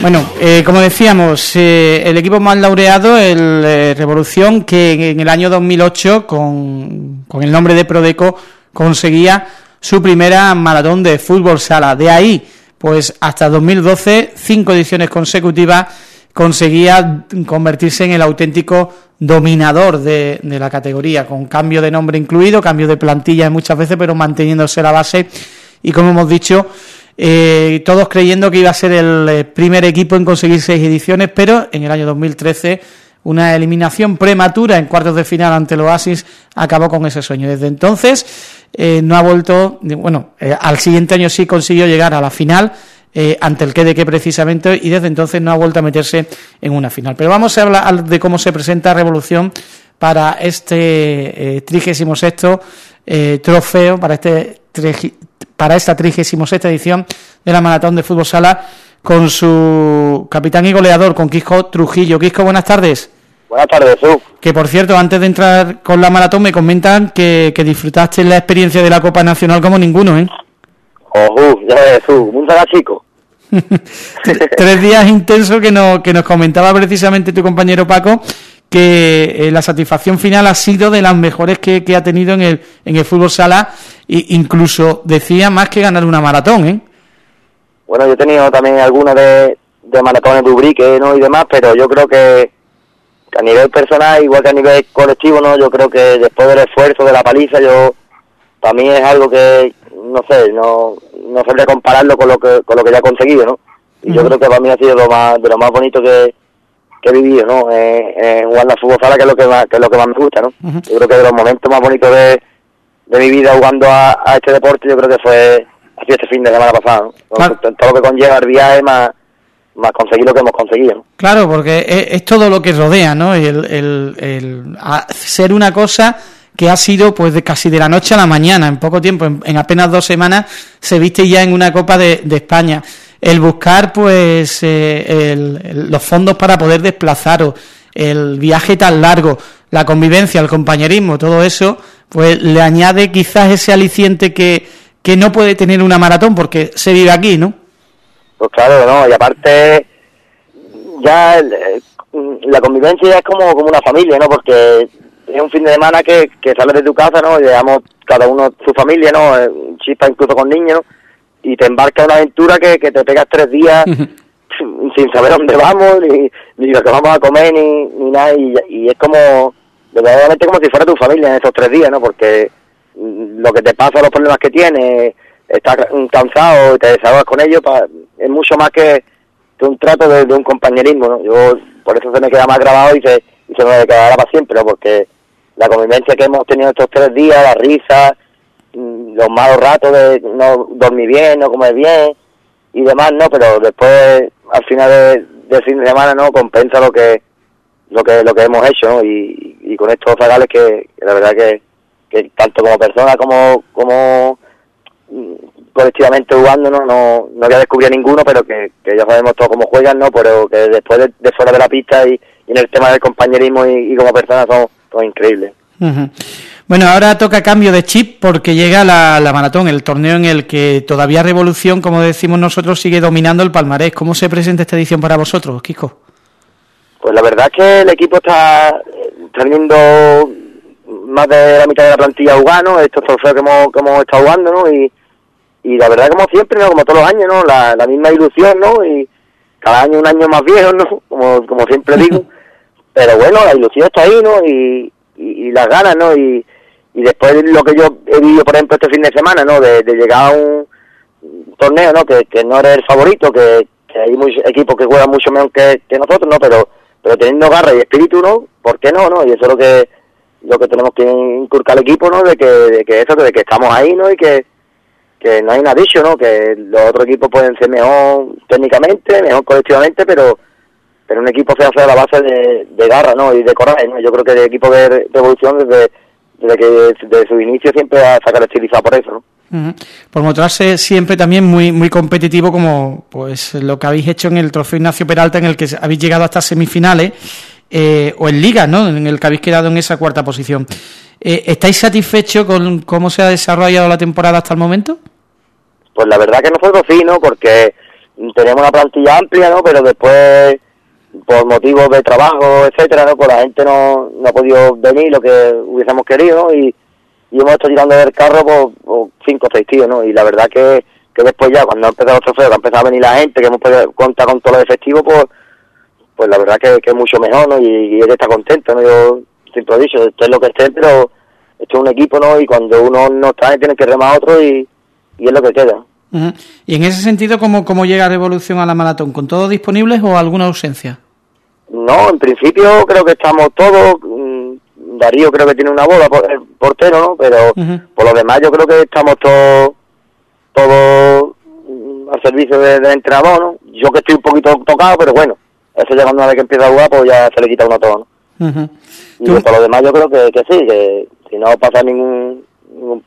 Bueno, eh, como decíamos, eh, el equipo más laureado, el eh, Revolución, que en el año 2008, con, con el nombre de Prodeco, conseguía su primera maratón de fútbol sala. De ahí, pues hasta 2012, cinco ediciones consecutivas, conseguía convertirse en el auténtico dominador de, de, la categoría, con cambio de nombre incluido, cambio de plantilla muchas veces, pero manteniéndose la base y como hemos dicho, eh, todos creyendo que iba a ser el eh, primer equipo en conseguir seis ediciones, pero en el año 2013 una eliminación prematura en cuartos de final ante el Oasis acabó con ese sueño. Desde entonces eh, no ha vuelto, bueno, eh, al siguiente año sí consiguió llegar a la final ante el que precisamente y desde entonces no ha vuelto a meterse en una final. Pero vamos a hablar de cómo se presenta Revolución para este 36 eh, trofeo, para este para esta 36 edición de la Maratón de Fútbol Sala con su capitán y goleador, con Quisco Trujillo. Quisco, buenas tardes. Buenas tardes, Jesús. Que por cierto, antes de entrar con la maratón me comentan que, que disfrutaste la experiencia de la Copa Nacional como ninguno, ¿eh? Oh, ya Jesús, un chico. Tres días intensos que nos, que nos comentaba precisamente tu compañero Paco que eh, la satisfacción final ha sido de las mejores que, que ha tenido en el, en el fútbol sala e incluso decía más que ganar una maratón, ¿eh? Bueno, yo he tenido también algunas de, de maratones de Ubrique ¿no? y demás, pero yo creo que, que, a nivel personal, igual que a nivel colectivo, ¿no? Yo creo que después del esfuerzo, de la paliza, yo también es algo que, no sé, no, no sabría compararlo con lo que, con lo que ya he conseguido, ¿no? Y uh -huh. yo creo que para mí ha sido lo más, de lo más bonito que, que he vivido, ¿no? Eh, eh, jugando a fútbol sala, que es lo que más, que es lo que más me gusta, ¿no? Uh -huh. Yo creo que de los momentos más bonitos de, de mi vida jugando a, a este deporte, yo creo que fue así este fin de semana pasado, ¿no? Claro. Todo, todo, lo que conlleva el viaje más, más conseguir lo que hemos conseguido, ¿no? Claro, porque es, es todo lo que rodea, ¿no? El, el, el ser una cosa que ha sido pues de casi de la noche a la mañana, en poco tiempo, en, en apenas dos semanas, se viste ya en una Copa de, de España. El buscar pues eh, el, el, los fondos para poder desplazaros, el viaje tan largo, la convivencia, el compañerismo, todo eso, pues le añade quizás ese aliciente que, que no puede tener una maratón porque se vive aquí, ¿no? Pues claro, no, y aparte ya eh, la convivencia es como, como una familia, ¿no? Porque es un fin de semana que, que sales de tu casa, ¿no? Llevamos cada uno su familia, ¿no? Eh, chispa incluso con niños. Y te embarca una aventura que, que te pegas tres días sin saber dónde vamos, ni, ni lo que vamos a comer, ni, ni nada. Y, y es como, verdaderamente como si fuera tu familia en esos tres días, ¿no? Porque lo que te pasa, los problemas que tienes, estás cansado y te desahogas con ellos, pa, es mucho más que, que un trato de, de, un compañerismo, ¿no? Yo, por eso se me queda más grabado y se, y se me quedará para siempre, ¿no? Porque la convivencia que hemos tenido estos tres días, la risa, mm, los malos ratos de no dormir bien, no comer bien y demás, ¿no? Pero después, al final de, fin de semana, ¿no? Compensa lo que lo que lo que hemos hecho. Y, y con estos regales que, la verdad que, que tanto como persona como como mm, colectivamente jugando no no, no había descubierto ninguno pero que, que ya sabemos todos cómo juegan no pero que después de, fuera de la pista y, en el tema del compañerismo y, como personas son, son increíbles. Bueno, ahora toca cambio de chip porque llega la, la, maratón, el torneo en el que todavía Revolución, como decimos nosotros, sigue dominando el palmarés. ¿Cómo se presenta esta edición para vosotros, Kiko? Pues la verdad es que el equipo está teniendo más de la mitad de la plantilla jugando, estos trofeos que hemos, que hemos estado jugando, ¿no? Y, y la verdad como siempre, ¿no? Como todos los años, ¿no? La, la misma ilusión, ¿no? Y cada año un año más viejo, ¿no? Como, como siempre digo. Pero bueno, la ilusión está ahí, ¿no? Y, y, y las ganas, ¿no? Y, y después lo que yo he vivido, por ejemplo, este fin de semana, ¿no? De, llegar a un torneo, ¿no? Que, que no eres el favorito, que, que hay muchos equipos que juegan mucho mejor que, que nosotros, ¿no? Pero pero teniendo garra y espíritu, ¿no? ¿Por qué no, no? Y eso es lo que lo que tenemos que inculcar al equipo, ¿no? De que, de que eso, de que estamos ahí, ¿no? Y que, que no hay nada dicho, ¿no? Que los otros equipos pueden ser mejor técnicamente, mejor colectivamente, pero pero un equipo se hace a la base de, de garra, ¿no? Y de coraje, ¿no? Yo creo que el equipo de, de evolución desde, desde que desde su inicio siempre se ha caracterizado por eso, ¿no? Uh -huh. Por mostrarse siempre también muy muy competitivo como pues lo que habéis hecho en el Trofeo Ignacio Peralta en el que habéis llegado hasta semifinales eh, o en Liga, ¿no? En el que habéis quedado en esa cuarta posición. Eh, ¿Estáis satisfechos con cómo se ha desarrollado la temporada hasta el momento? Pues la verdad que nosotros sí, ¿no? Porque tenemos una plantilla amplia, ¿no? Pero después por motivos de trabajo, etcétera, ¿no? Pues la gente no, no ha podido venir lo que hubiésemos querido. Y, y hemos estado tirando del carro por, por cinco o seis tíos, ¿no? Y la verdad que, que después ya, cuando ha empezado trofeos, que ha empezado a venir la gente, que hemos podido contar con todo lo efectivo, pues, pues la verdad que, que es mucho mejor, ¿no? Y, y él está contento, ¿no? Yo siempre lo he dicho, esto es lo que esté, pero esto es un equipo, ¿no? Y cuando uno no trae, tiene que remar a otro y, y es lo que queda. Ujú. Y en ese sentido, ¿cómo, ¿cómo llega Revolución a la maratón? ¿Con todos disponibles o alguna ausencia? No, en principio creo que estamos todos. mm, Darío creo que tiene una boda, por, el portero, ¿no? Pero por lo demás yo creo que estamos todos todos mm, al servicio de- del entrenador, ¿no? Yo que estoy un poquito tocado, pero bueno, eso ya cuando una vez que empieza a jugar, pues ya se le quita uno todo, ¿no? Ujú. Y por lo demás yo creo que, que sí, que si no pasa ningún, ningún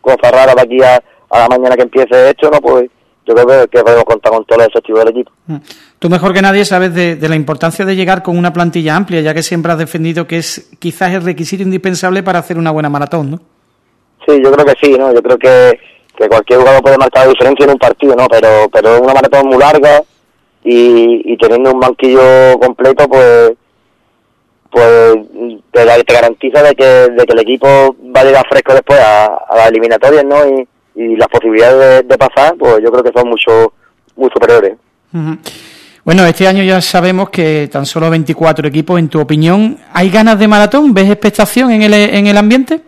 cosa rara de aquí a, a la mañana que empiece esto, ¿no? Pues yo creo que, podemos contar con todo el efectivo del equipo. Mm. Tú mejor que nadie sabes de, de la importancia de llegar con una plantilla amplia, ya que siempre has defendido que es quizás el requisito indispensable para hacer una buena maratón, ¿no? Sí, yo creo que sí, ¿no? Yo creo que, que cualquier jugador puede marcar la diferencia en un partido, ¿no? Pero, pero una maratón muy larga y, y teniendo un banquillo completo, pues pues te, te garantiza de que, de que el equipo va a llegar fresco después a, a las eliminatorias, ¿no? Y, y las posibilidades de, de pasar, pues yo creo que son mucho muy superiores. Bueno, este año ya sabemos que tan solo 24 equipos. En tu opinión, ¿hay ganas de maratón? ¿Ves expectación en el, en el ambiente?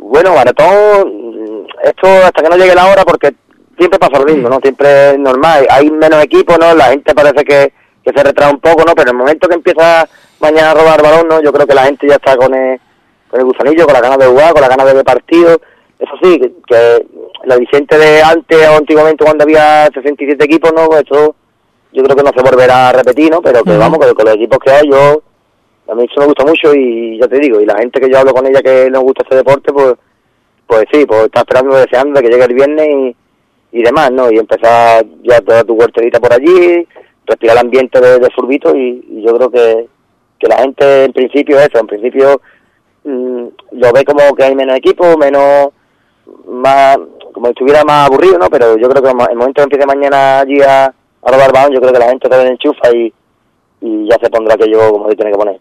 Bueno, maratón, esto hasta que no llegue la hora, porque siempre pasa lo mismo, ¿no? Siempre es normal. Hay menos equipos, ¿no? La gente parece que, que se retrae un poco, ¿no? Pero en el momento que empieza mañana a robar balón, ¿no? Yo creo que la gente ya está con el, con el gusanillo, con las ganas de jugar, con las ganas de ver partidos. Eso sí, que, que la Vicente de antes o antiguamente cuando había 67 equipos, ¿no? Pues Esto yo creo que no se volverá a repetir, ¿no? Pero que vamos, que con los equipos que hay, yo a mí eso me gusta mucho y ya te digo, y la gente que yo hablo con ella que nos gusta este deporte, pues pues sí, pues está esperando, deseando de que llegue el viernes y, y demás, ¿no? Y empezar ya toda tu huerterita por allí, respirar el ambiente de, de Furbito y, y yo creo que, que la gente en principio eso, en principio mm, lo ve como que hay menos equipos, menos, más, como estuviera más aburrido, ¿no? Pero yo creo que el momento que empiece mañana allí a, a robar balón, yo creo que la gente también enchufa y, y ya se pondrá aquello como se tiene que poner.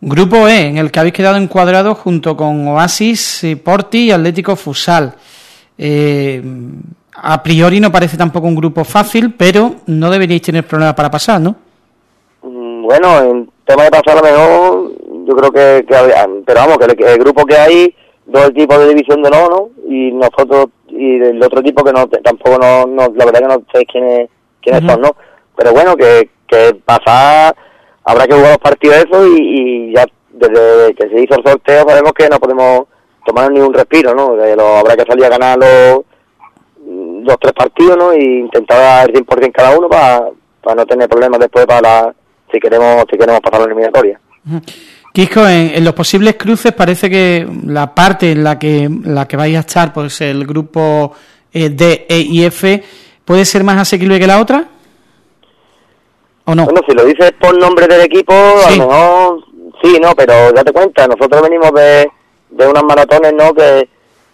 Grupo E, en el que habéis quedado encuadrados junto con Oasis, eh, Porti y Atlético Fusal. Eh, a priori no parece tampoco un grupo fácil, pero no deberíais tener problemas para pasar, ¿no? Mm, Bueno, en tema de pasar a lo mejor, yo creo que, que pero vamos, que el, el grupo que hay, dos equipos de división de no, ¿no? Y nosotros, y el otro equipo que no, tampoco no, no la verdad que no sé quiénes, quiénes son, ¿no? Pero bueno, que, que pasar, habrá que jugar los partidos eso y, y ya desde que se hizo el sorteo sabemos que no podemos tomar ni un respiro, ¿no? Lo, habrá que salir a ganar los, los tres partidos, ¿no? Y intentar dar el 100% cada uno para, para no tener problemas después para la- si queremos si queremos pasar la eliminatoria. Quisco, en, en los posibles cruces parece que la parte en la que la que vais a estar, pues el grupo eh, D, E y F, puede ser más asequible que la otra, ¿o no? Bueno, si lo dices por nombre del equipo, Sí. a lo mejor sí, ¿no? Pero date cuenta, nosotros venimos de, de unas maratones, ¿no? Que,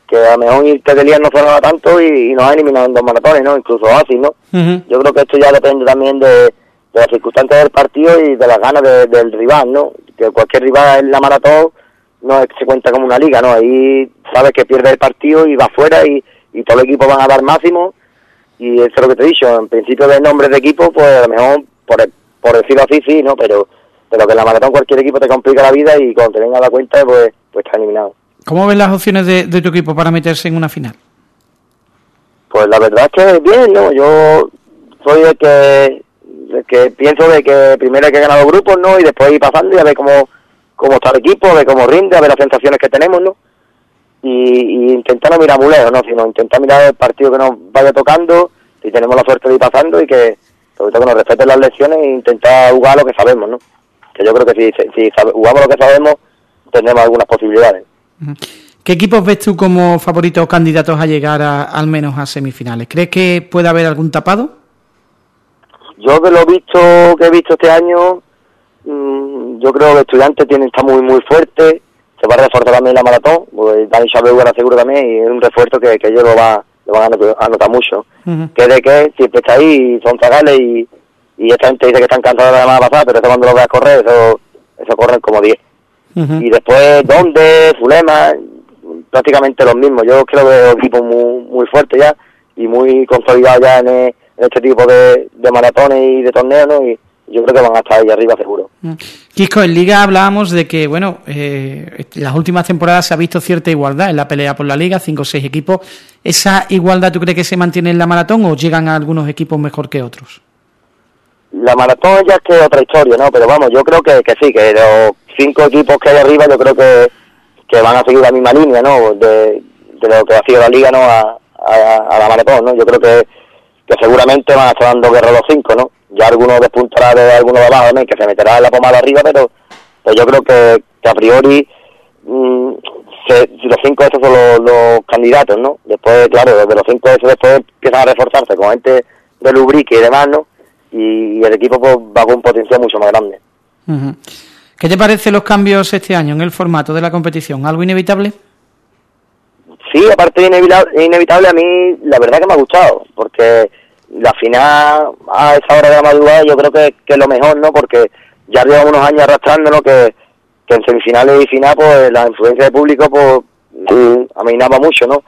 que a lo mejor irte de día no sonaba tanto y, y nos ha eliminado en dos maratones, ¿no? Incluso así, ¿no? Yo creo que esto ya depende también de, de las circunstancias del partido y de las ganas de- del rival, ¿no? Que cualquier rival en la maratón no se cuenta como una liga, ¿no? Ahí sabes que pierde el partido y va fuera y, y todos los equipos van a dar máximo y eso es lo que te he dicho, en principio de nombres de equipo, pues a lo mejor, por, por decirlo así, sí, ¿no? Pero, pero que en la maratón cualquier equipo te complica la vida y cuando te venga a la cuenta, pues, pues está eliminado. ¿Cómo ves las opciones de, de tu equipo para meterse en una final? Pues la verdad es que bien, ¿no? Yo soy el que, el que pienso de que primero hay que ganar los grupos, ¿no? Y después ir pasando y a ver cómo, cómo está el equipo, a ver cómo rinde, a ver las sensaciones que tenemos, ¿no? Y, y intentar no mirar muy lejos, ¿no? Sino intentar mirar el partido que nos vaya tocando, si tenemos la suerte de ir pasando y que, sobre todo que nos respeten las lesiones e intentar jugar lo que sabemos, ¿no? Que yo creo que si, si jugamos lo que sabemos, tendremos algunas posibilidades. ¿Qué equipos ves tú como favoritos candidatos a llegar a, al menos a semifinales? ¿Crees que puede haber algún tapado? Yo de lo visto que he visto este año, mm, yo creo que Estudiantes tiene, está muy muy fuerte, se va a reforzar también la maratón, pues Dani Chávez era seguro también y es un refuerzo que, que ellos lo, va, lo van a notar, a notar mucho. Ujú. Que de que siempre está ahí, son zagales y, y esta gente dice que están cansados de la semana pasada, pero eso cuando lo veas correr, eso, eso corren como 10. Ujú. Y después, ¿dónde? Fulema, prácticamente los mismos. Yo creo que veo equipos muy, muy fuertes ya y muy consolidados ya en, en este tipo de, de maratones y de torneos, ¿no? Y yo creo que van a estar ahí arriba seguro. Quisco, en Liga hablábamos de que, bueno, eh, las últimas temporadas se ha visto cierta igualdad en la pelea por la Liga, cinco o seis equipos. ¿Esa igualdad tú crees que se mantiene en la maratón o llegan a algunos equipos mejor que otros? La maratón ya es que otra historia, ¿no? Pero vamos, yo creo que, que sí, que los cinco equipos que hay arriba yo creo que, que van a seguir la misma línea, ¿no? De, de lo que ha sido la Liga, ¿no? A, a, a la maratón, ¿no? Yo creo que, que seguramente van a estar dando guerra los cinco, ¿no? Ya algunos despuntará de alguno de abajo, ¿no? Que se meterá en la pomada arriba, pero, pero yo creo que, que a priori mm, se, los cinco esos son los, candidatos, ¿no? Después, claro, desde los cinco esos después empiezan a reforzarse con gente de Lubrique y demás, ¿no? Y, y, el equipo pues, va con un potencial mucho más grande. ¿Qué te parecen los cambios este año en el formato de la competición? ¿Algo inevitable? Sí, aparte de inevitable, inevitable, a mí la verdad que me ha gustado, porque la final a esa hora de la madrugada yo creo que, que es lo mejor, ¿no? Porque ya lleva unos años arrastrándonos que, que en semifinales y final pues la influencia del público pues sí, aminaba mucho, ¿no?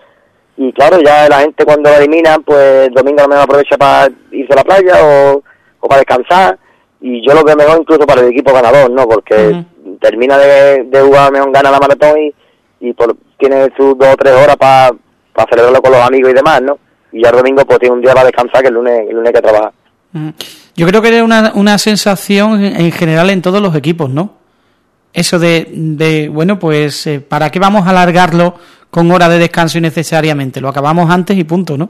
Y claro, ya la gente cuando la eliminan pues el domingo lo mejor aprovecha para irse a la playa o, o para descansar y yo lo veo mejor incluso para el equipo ganador, ¿no? Porque uh -huh. termina de, de jugar mejor, gana la maratón y, y por, tiene sus dos o tres horas para pa celebrarlo con los amigos y demás, ¿no? Y ya el domingo pues tiene un día para descansar que el lunes, el lunes que trabaja. Yo creo que es una, una sensación en general en todos los equipos, ¿no? Eso de, de bueno, pues, eh, ¿para qué vamos a alargarlo con hora de descanso innecesariamente? Lo acabamos antes y punto, ¿no?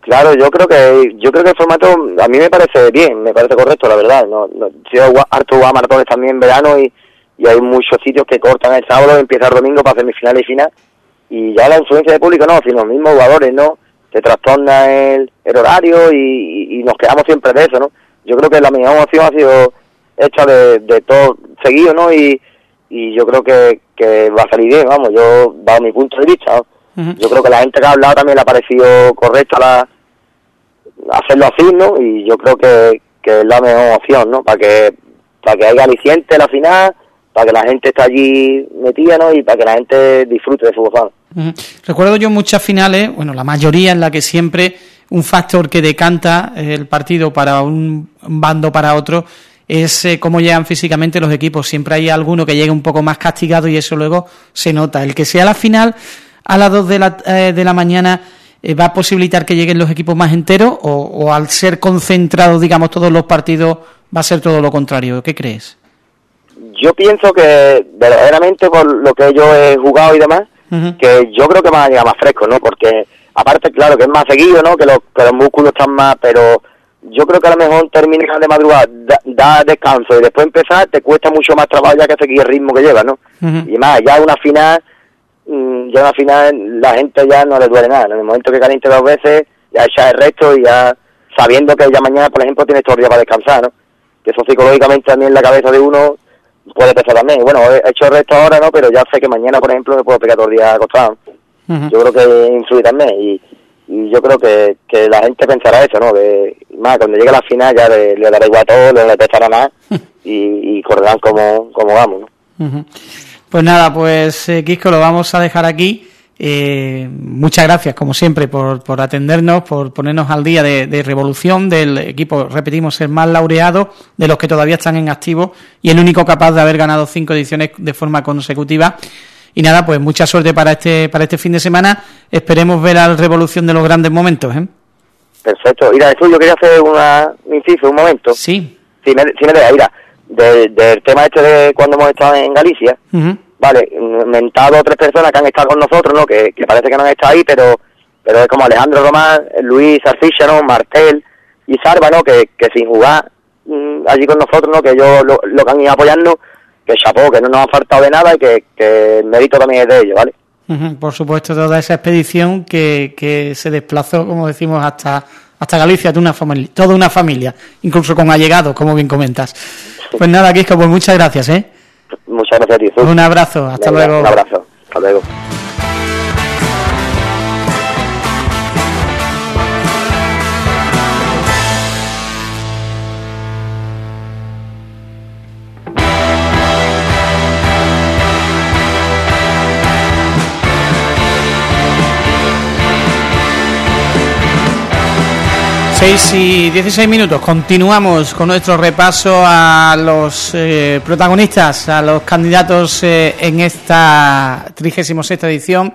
Claro, yo creo que yo creo que el formato a mí me parece bien, me parece correcto, la verdad. No, no, yo harto jugar maratones también en verano y, y hay muchos sitios que cortan el sábado y empieza el domingo para semifinal y final. Y ya la influencia del público no, sino los mismos jugadores, ¿no? Se trastorna el, el horario y, y, nos quedamos siempre de eso, ¿no? Yo creo que la mejor opción ha sido hecha de, de todo seguido, ¿no? Y, y yo creo que, que va a salir bien, vamos, yo, bajo mi punto de vista. Yo creo que la gente que ha hablado también le ha parecido correcta la hacerlo así, ¿no? Y yo creo que, que es la mejor opción, ¿no? Para que, para que haya aliciente la final, para que la gente esté allí metida, ¿no? Y para que la gente disfrute de fútbol. Recuerdo yo muchas finales, bueno, la mayoría en la que siempre un factor que decanta el partido para un bando para otro es eh, cómo llegan físicamente los equipos. Siempre hay alguno que llegue un poco más castigado y eso luego se nota. El que sea la final a las 2 de la, eh, de la mañana eh, va a posibilitar que lleguen los equipos más enteros o, o, al ser concentrados, digamos, todos los partidos va a ser todo lo contrario. ¿Qué crees? Yo pienso que verdaderamente por lo que yo he jugado y demás, uh -huh. que yo creo que van a llegar más frescos, ¿no? Porque aparte, claro, que es más seguido, ¿no? Que los, que los músculos están más, pero yo creo que a lo mejor terminar de madrugada, da, da, descanso y después empezar, te cuesta mucho más trabajo ya que seguir el ritmo que llevas, ¿no? Uh -huh. Y más, ya una final, mmm, ya una final la gente ya no le duele nada. En el momento que caliente dos veces, ya echa el resto y ya sabiendo que ya mañana, por ejemplo, tienes todo el día para descansar, ¿no? Que eso psicológicamente también en la cabeza de uno puede pesar también. Bueno, he hecho el resto ahora, ¿no? Pero ya sé que mañana, por ejemplo, me puedo pegar todo el día acostado. Uh -huh. Yo creo que influye también y, y yo creo que, que la gente pensará eso, ¿no? Que más cuando llegue a la final ya le, le dará igual todo, le pesará más y, y correrán como, como vamos, ¿no? Uh -huh. Pues nada, pues eh, Quisco, lo vamos a dejar aquí. Eh, muchas gracias, como siempre, por, por atendernos, por ponernos al día de, de, revolución del equipo, repetimos, el más laureado de los que todavía están en activo y el único capaz de haber ganado cinco ediciones de forma consecutiva. Y nada, pues mucha suerte para este para este fin de semana. Esperemos ver a la revolución de los grandes momentos. ¿eh? Perfecto. Mira, eso yo quería hacer una, un inciso, un momento. Sí. Sí, me, sí me deja, mira, del de, tema este de cuando hemos estado en Galicia. Uh -huh vale, mentado tres personas que han estado con nosotros, ¿no? Que, que parece que no han estado ahí, pero pero es como Alejandro Román, Luis Arcilla, ¿no? Martel y Sarva, ¿no? Que, que sin jugar mmm, allí con nosotros, ¿no? Que ellos lo, lo que han ido apoyando, que chapó, que no nos ha faltado de nada y que, que el mérito también es de ellos, ¿vale? Uh -huh, por supuesto, toda esa expedición que, que se desplazó, como decimos, hasta hasta Galicia, toda una familia, toda una familia, incluso con allegados, como bien comentas. Pues nada, Quisco, pues muchas gracias, ¿eh? Muchas gracias a ti. Un abrazo, hasta Venga, luego. Un abrazo, hasta luego. 6 y 16 minutos. Continuamos con nuestro repaso a los eh, protagonistas, a los candidatos eh, en esta 36 edición,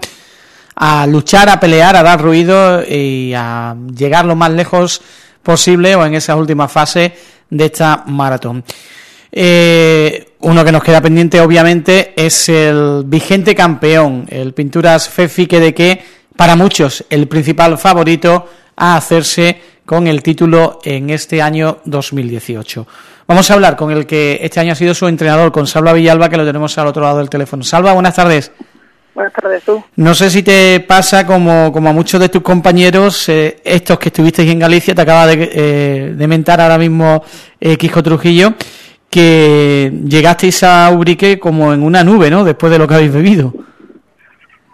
a luchar, a pelear, a dar ruido y a llegar lo más lejos posible o en esa última fase de esta maratón. Eh, uno que nos queda pendiente, obviamente, es el vigente campeón, el Pinturas Fefi, que de que, para muchos, el principal favorito a hacerse con el título en este año 2018. Vamos a hablar con el que este año ha sido su entrenador, con Salva Villalba, que lo tenemos al otro lado del teléfono. Salva, buenas tardes. Buenas tardes, tú. No sé si te pasa, como, como a muchos de tus compañeros, eh, estos que estuvisteis en Galicia, te acaba de, eh, de mentar ahora mismo eh, Quisco Trujillo, que llegasteis a Ubrique como en una nube, ¿no?, después de lo que habéis bebido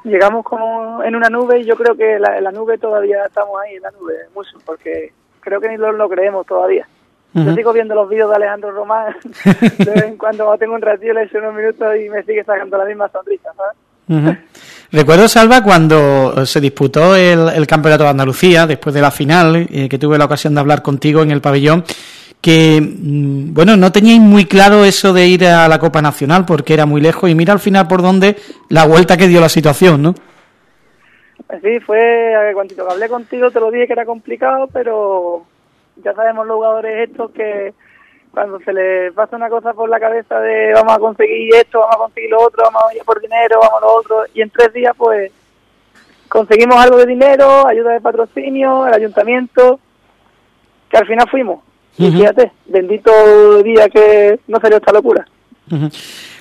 llegamos como en una nube y yo creo que la, la nube todavía estamos ahí, en la nube, mucho, porque creo que ni lo, lo creemos todavía. Yo sigo viendo los vídeos de Alejandro Román, de vez en cuando tengo un ratito, le unos minutos y me sigue sacando la misma sonrisa, ¿sabes? Recuerdo, Salva, cuando se disputó el, el, Campeonato de Andalucía, después de la final, eh, que tuve la ocasión de hablar contigo en el pabellón, que, mm, bueno, no teníais muy claro eso de ir a la Copa Nacional porque era muy lejos y mira al final por dónde la vuelta que dio la situación, ¿no? Sí, fue, cuando hablé contigo te lo dije que era complicado, pero ya sabemos los jugadores estos que cuando se les pasa una cosa por la cabeza de vamos a conseguir esto, vamos a conseguir lo otro, vamos a ir por dinero, vamos a lo otro, y en tres días pues conseguimos algo de dinero, ayuda de patrocinio, el ayuntamiento, que al final fuimos. Y fíjate, bendito día que no salió esta locura.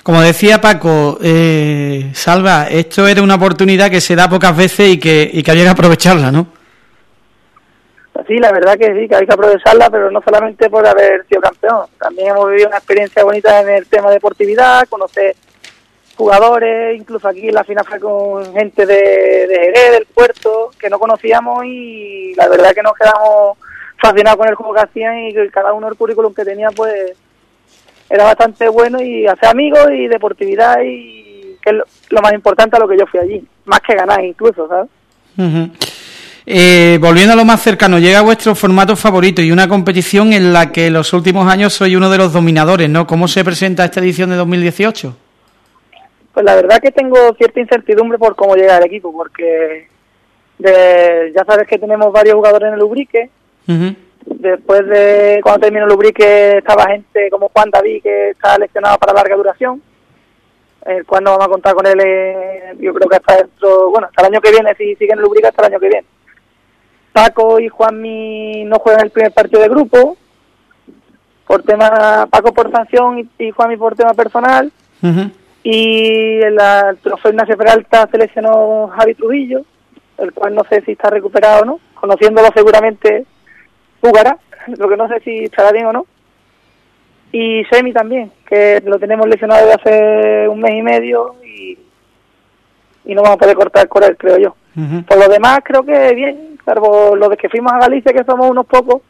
Como decía Paco, eh, Salva, esto era una oportunidad que se da pocas veces y que, y que había que aprovecharla, ¿no? Pues sí, la verdad que sí, que hay que aprovecharla, pero no solamente por haber sido campeón. También hemos vivido una experiencia bonita en el tema de deportividad, conocer jugadores, incluso aquí la final fue con gente de, de del puerto, que no conocíamos y la verdad que nos quedamos fascinado con el juego que hacían y cada uno el currículum que tenía pues era bastante bueno y hacer amigos y deportividad y que es lo, más importante a lo que yo fui allí, más que ganar incluso, ¿sabes? eh, volviendo a lo más cercano, llega vuestro formato favorito y una competición en la que en los últimos años soy uno de los dominadores, ¿no? ¿Cómo se presenta esta edición de 2018? Pues la verdad que tengo cierta incertidumbre por cómo llega el equipo, porque de, ya sabes que tenemos varios jugadores en el Ubrique, Después de cuando terminó el Ubrique estaba gente como Juan David que está lesionado para larga duración, el cual no vamos a contar con él, eh, yo creo que hasta dentro, bueno, hasta el año que viene, si siguen el Ubrique hasta el año que viene. Paco y Juanmi no juegan el primer partido de grupo, por tema, Paco por sanción y, y Juanmi por tema personal, y el, el trofeo Ignacio Peralta seleccionó Javi Trujillo, el cual no sé si está recuperado o no, conociéndolo seguramente jugará, lo que no sé si estará bien o no. Y Semi también, que lo tenemos lesionado desde hace un mes y medio y, y no vamos a poder cortar con él, creo yo. Por lo demás, creo que bien, salvo los de que fuimos a Galicia, que somos unos pocos,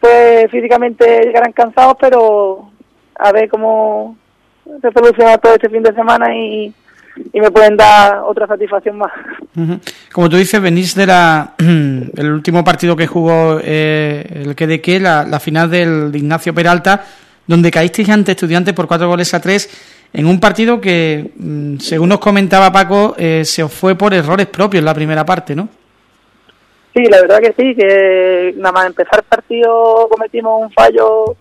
pues físicamente llegarán cansados, pero a ver cómo se soluciona todo este fin de semana y, y me pueden dar otra satisfacción más. Como tú dices, venís de la el último partido que jugó eh, el que de qué, la, la, final del Ignacio Peralta, donde caísteis ante Estudiantes por cuatro goles a tres, en un partido que, mm, según nos comentaba Paco, eh, se os fue por errores propios en la primera parte, ¿no? Sí, la verdad que sí, que nada más empezar el partido cometimos un fallo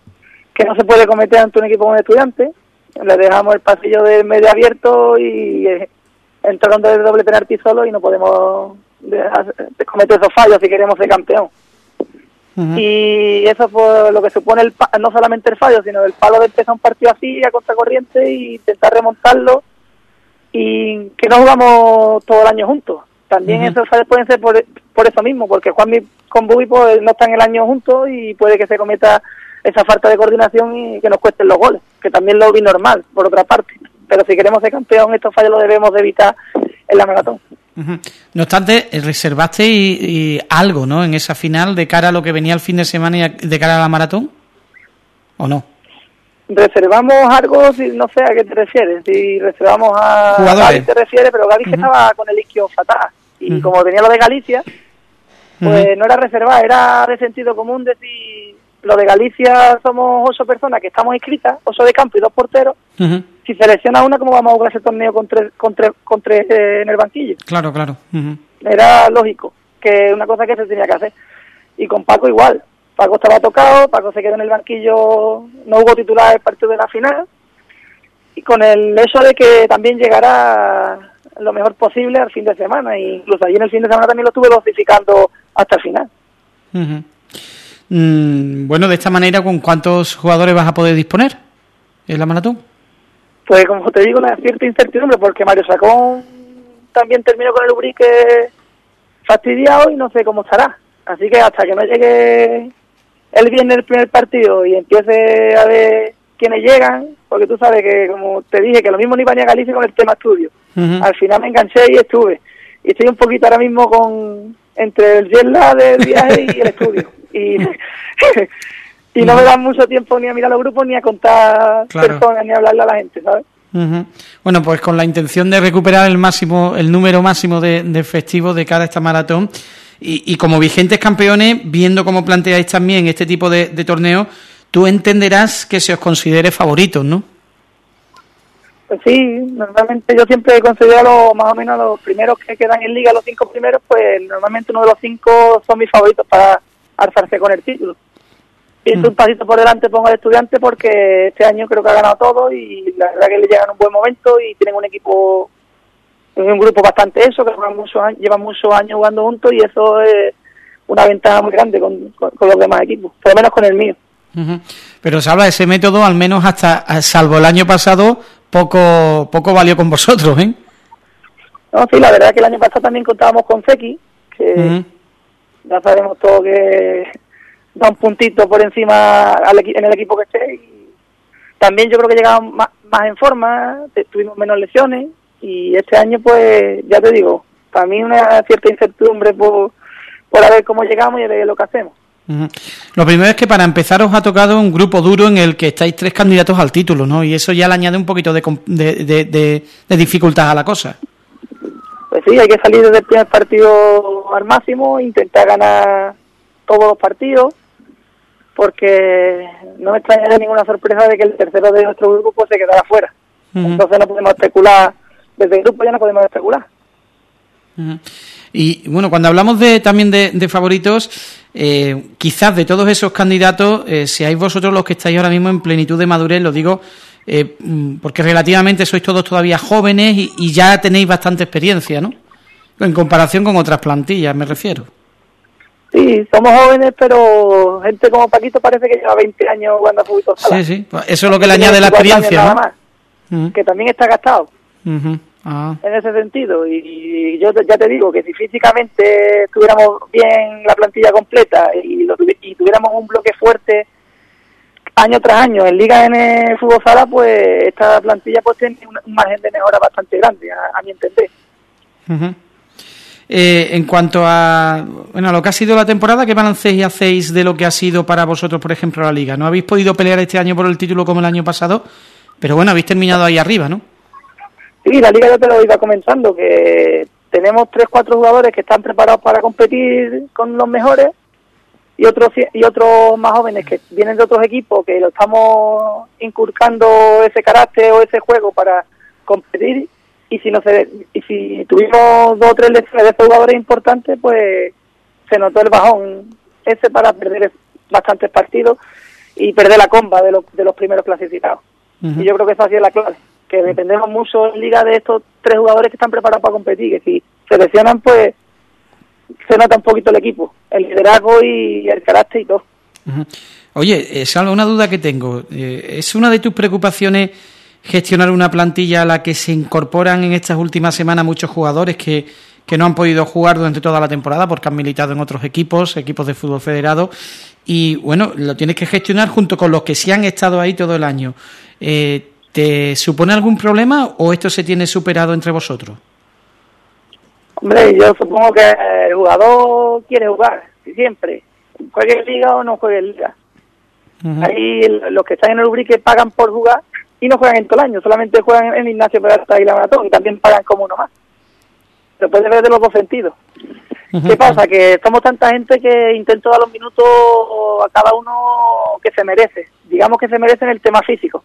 que no se puede cometer ante un equipo como Estudiantes, le dejamos el pasillo del medio abierto y eh, entraron de doble penalti solo y no podemos cometer esos fallos si queremos ser campeón. Y eso fue lo que supone el no solamente el fallo, sino el palo de empezar un partido así a contracorriente y intentar remontarlo y que no jugamos todo el año juntos. También esos fallos pueden ser por, por eso mismo, porque Juan con Bubi pues, no están el año juntos y puede que se cometa esa falta de coordinación y que nos cuesten los goles, que también lo vi normal, por otra parte. Pero si queremos ser campeón, estos fallos los debemos de evitar en la maratón. No obstante, eh, reservaste y, algo, ¿no? En esa final de cara a lo que venía el fin de semana y de cara a la maratón, ¿o no? Reservamos algo, si no sé a qué te refieres. Si reservamos a Jugadores. Gaby te refieres, pero Gaby estaba con el isquio fatal. Y como tenía lo de Galicia, pues no era reservada, era de sentido común decir, lo de Galicia somos ocho personas que estamos inscritas, ocho de campo y dos porteros. Si selecciona una, ¿cómo vamos a jugar ese torneo con tres, con tres, con tres eh, en el banquillo? Claro, claro. Era lógico, que una cosa que se tenía que hacer. Y con Paco igual. Paco estaba tocado, Paco se quedó en el banquillo, no hubo titular el partido de la final. Y con el hecho de que también llegara lo mejor posible al fin de semana. E incluso allí en el fin de semana también lo estuve dosificando hasta el final. Mm, bueno, de esta manera, ¿con cuántos jugadores vas a poder disponer en la maratón? Pues como te digo, una cierta incertidumbre, porque Mario Sacón también terminó con el Ubrique fastidiado y no sé cómo estará. Así que hasta que no llegue el viernes el primer partido y empiece a ver quiénes llegan, porque tú sabes que, como te dije, que lo mismo ni venía a Galicia con el tema estudio. Al final me enganché y estuve. Y estoy un poquito ahora mismo con entre el jet del viaje y el estudio. Y, y no me dan mucho tiempo ni a mirar los grupos, ni a contar personas, ni a hablarle a la gente, ¿sabes? Bueno, pues con la intención de recuperar el máximo, el número máximo de, de festivos de cada esta maratón y, y, como vigentes campeones, viendo cómo planteáis también este tipo de, de torneos, tú entenderás que se os considere favoritos, ¿no? Pues sí, normalmente yo siempre he considerado más o menos los primeros que quedan en liga, los cinco primeros, pues normalmente uno de los cinco son mis favoritos para alzarse con el título. Y mm. un pasito por delante pongo al estudiante porque este año creo que ha ganado todo y la verdad que le llegan un buen momento y tienen un equipo, un grupo bastante eso, que llevan muchos años, llevan muchos años jugando juntos y eso es una ventaja muy grande con, los demás equipos, por lo menos con el mío. Pero se habla de ese método, al menos hasta, salvo el año pasado, poco poco valió con vosotros, ¿eh? No, sí, la verdad es que el año pasado también contábamos con Seki, que ya sabemos todo que da un puntito por encima en el equipo que esté. Y también yo creo que llegamos más, en forma, tuvimos menos lesiones y este año, pues, ya te digo, para mí una cierta incertidumbre por, por ver cómo llegamos y ver lo que hacemos. Lo primero es que para empezar os ha tocado un grupo duro en el que estáis tres candidatos al título, ¿no? Y eso ya le añade un poquito de, de, dificultad a la cosa. Pues sí, hay que salir desde el primer partido al máximo, intentar ganar todos los partidos, porque no me extrañaría ninguna sorpresa de que el tercero de nuestro grupo pues, se quedara fuera. Entonces no podemos especular, desde el grupo ya no podemos especular. Y bueno, cuando hablamos de también de, favoritos, eh, quizás de todos esos candidatos, eh, seáis vosotros los que estáis ahora mismo en plenitud de madurez, lo digo eh, mm, porque relativamente sois todos todavía jóvenes y, ya tenéis bastante experiencia, ¿no? En comparación con otras plantillas, me refiero. Sí, somos jóvenes, pero gente como Paquito parece que lleva 20 años jugando a fútbol. Sí, sí, pues eso es lo que le añade la experiencia, ¿no? Que también está gastado. Ah. en ese sentido. Y, yo ya te digo que si físicamente tuviéramos bien la plantilla completa y, tuviéramos un bloque fuerte año tras año en Liga N Fútbol Sala, pues esta plantilla pues tiene un, margen de mejora bastante grande, a, mi entender. Eh, en cuanto a bueno lo que ha sido la temporada, ¿qué y hacéis de lo que ha sido para vosotros, por ejemplo, la Liga? No habéis podido pelear este año por el título como el año pasado, pero bueno, habéis terminado ahí arriba, ¿no? Sí, la liga ya te lo iba comentando, que tenemos tres, cuatro jugadores que están preparados para competir con los mejores y otros y otros más jóvenes que vienen de otros equipos que lo estamos inculcando ese carácter o ese juego para competir. Y si no se y si tuvimos dos o tres lecciones de estos jugadores importantes pues se notó el bajón ese para perder bastantes partidos y perder la comba de los, de los primeros clasificados. Y yo creo que esa ha sido la clave que dependemos mucho en liga de estos tres jugadores que están preparados para competir, que si seleccionan pues se nota un poquito el equipo, el liderazgo y el carácter y todo. Oye, eh, una duda que tengo. Eh, ¿Es una de tus preocupaciones gestionar una plantilla a la que se incorporan en estas últimas semanas muchos jugadores que, que no han podido jugar durante toda la temporada porque han militado en otros equipos, equipos de fútbol federado? Y bueno, lo tienes que gestionar junto con los que sí han estado ahí todo el año. Eh, ¿Te supone algún problema o esto se tiene superado entre vosotros? Hombre, yo supongo que el jugador quiere jugar, siempre. Juegue en liga o no juegue en liga. Ahí los que están en el Ubrique pagan por jugar y no juegan en todo el año, solamente juegan en el gimnasio para y la maratón y también pagan como uno más. Lo puedes ver de los dos sentidos. ¿Qué pasa? Que somos tanta gente que intento dar los minutos a cada uno que se merece. Digamos que se merece en el tema físico.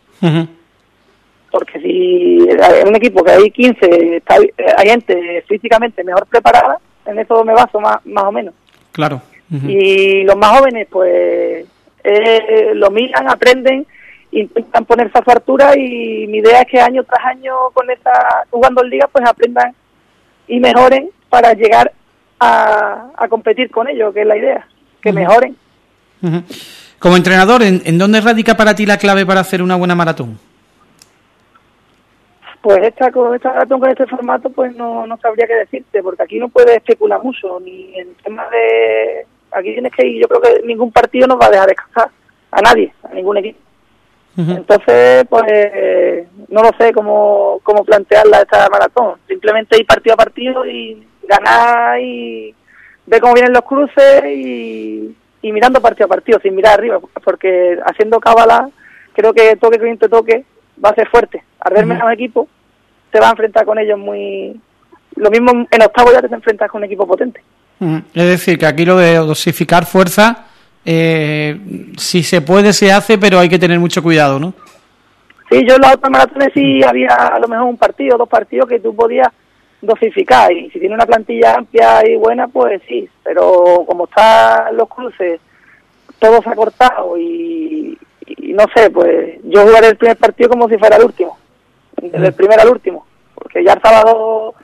Porque si en un equipo que hay 15, está, hay gente físicamente mejor preparada, en eso me baso más, más o menos. Claro. Y los más jóvenes, pues, eh, lo miran, aprenden, intentan ponerse a su altura y mi idea es que año tras año con esta jugando en liga, pues aprendan y mejoren para llegar a, a competir con ellos, que es la idea, que mejoren. Como entrenador, ¿en, ¿en dónde radica para ti la clave para hacer una buena maratón? Pues esta con esta maratón con este formato pues no, no sabría qué decirte porque aquí no puedes especular mucho ni en temas de aquí tienes que ir yo creo que ningún partido nos va a dejar descansar a nadie a ningún equipo. Entonces pues no lo sé cómo cómo plantearla esta maratón. Simplemente ir partido a partido y ganar y ver cómo vienen los cruces y, y mirando partido a partido sin mirar arriba porque haciendo cábala creo que toque que toque va a ser fuerte. Al ver menos equipo, te va a enfrentar con ellos muy... Lo mismo en octavo ya te enfrentas con un equipo potente. Es decir, que aquí lo de dosificar fuerza, eh, si se puede, se hace, pero hay que tener mucho cuidado, ¿no? Sí, yo en las otras maratones sí había a lo mejor un partido, dos partidos que tú podías dosificar y si tiene una plantilla amplia y buena, pues sí, pero como están los cruces, todo se ha cortado y, y no sé, pues yo jugaré el primer partido como si fuera el último, desde el primero al último, porque ya el sábado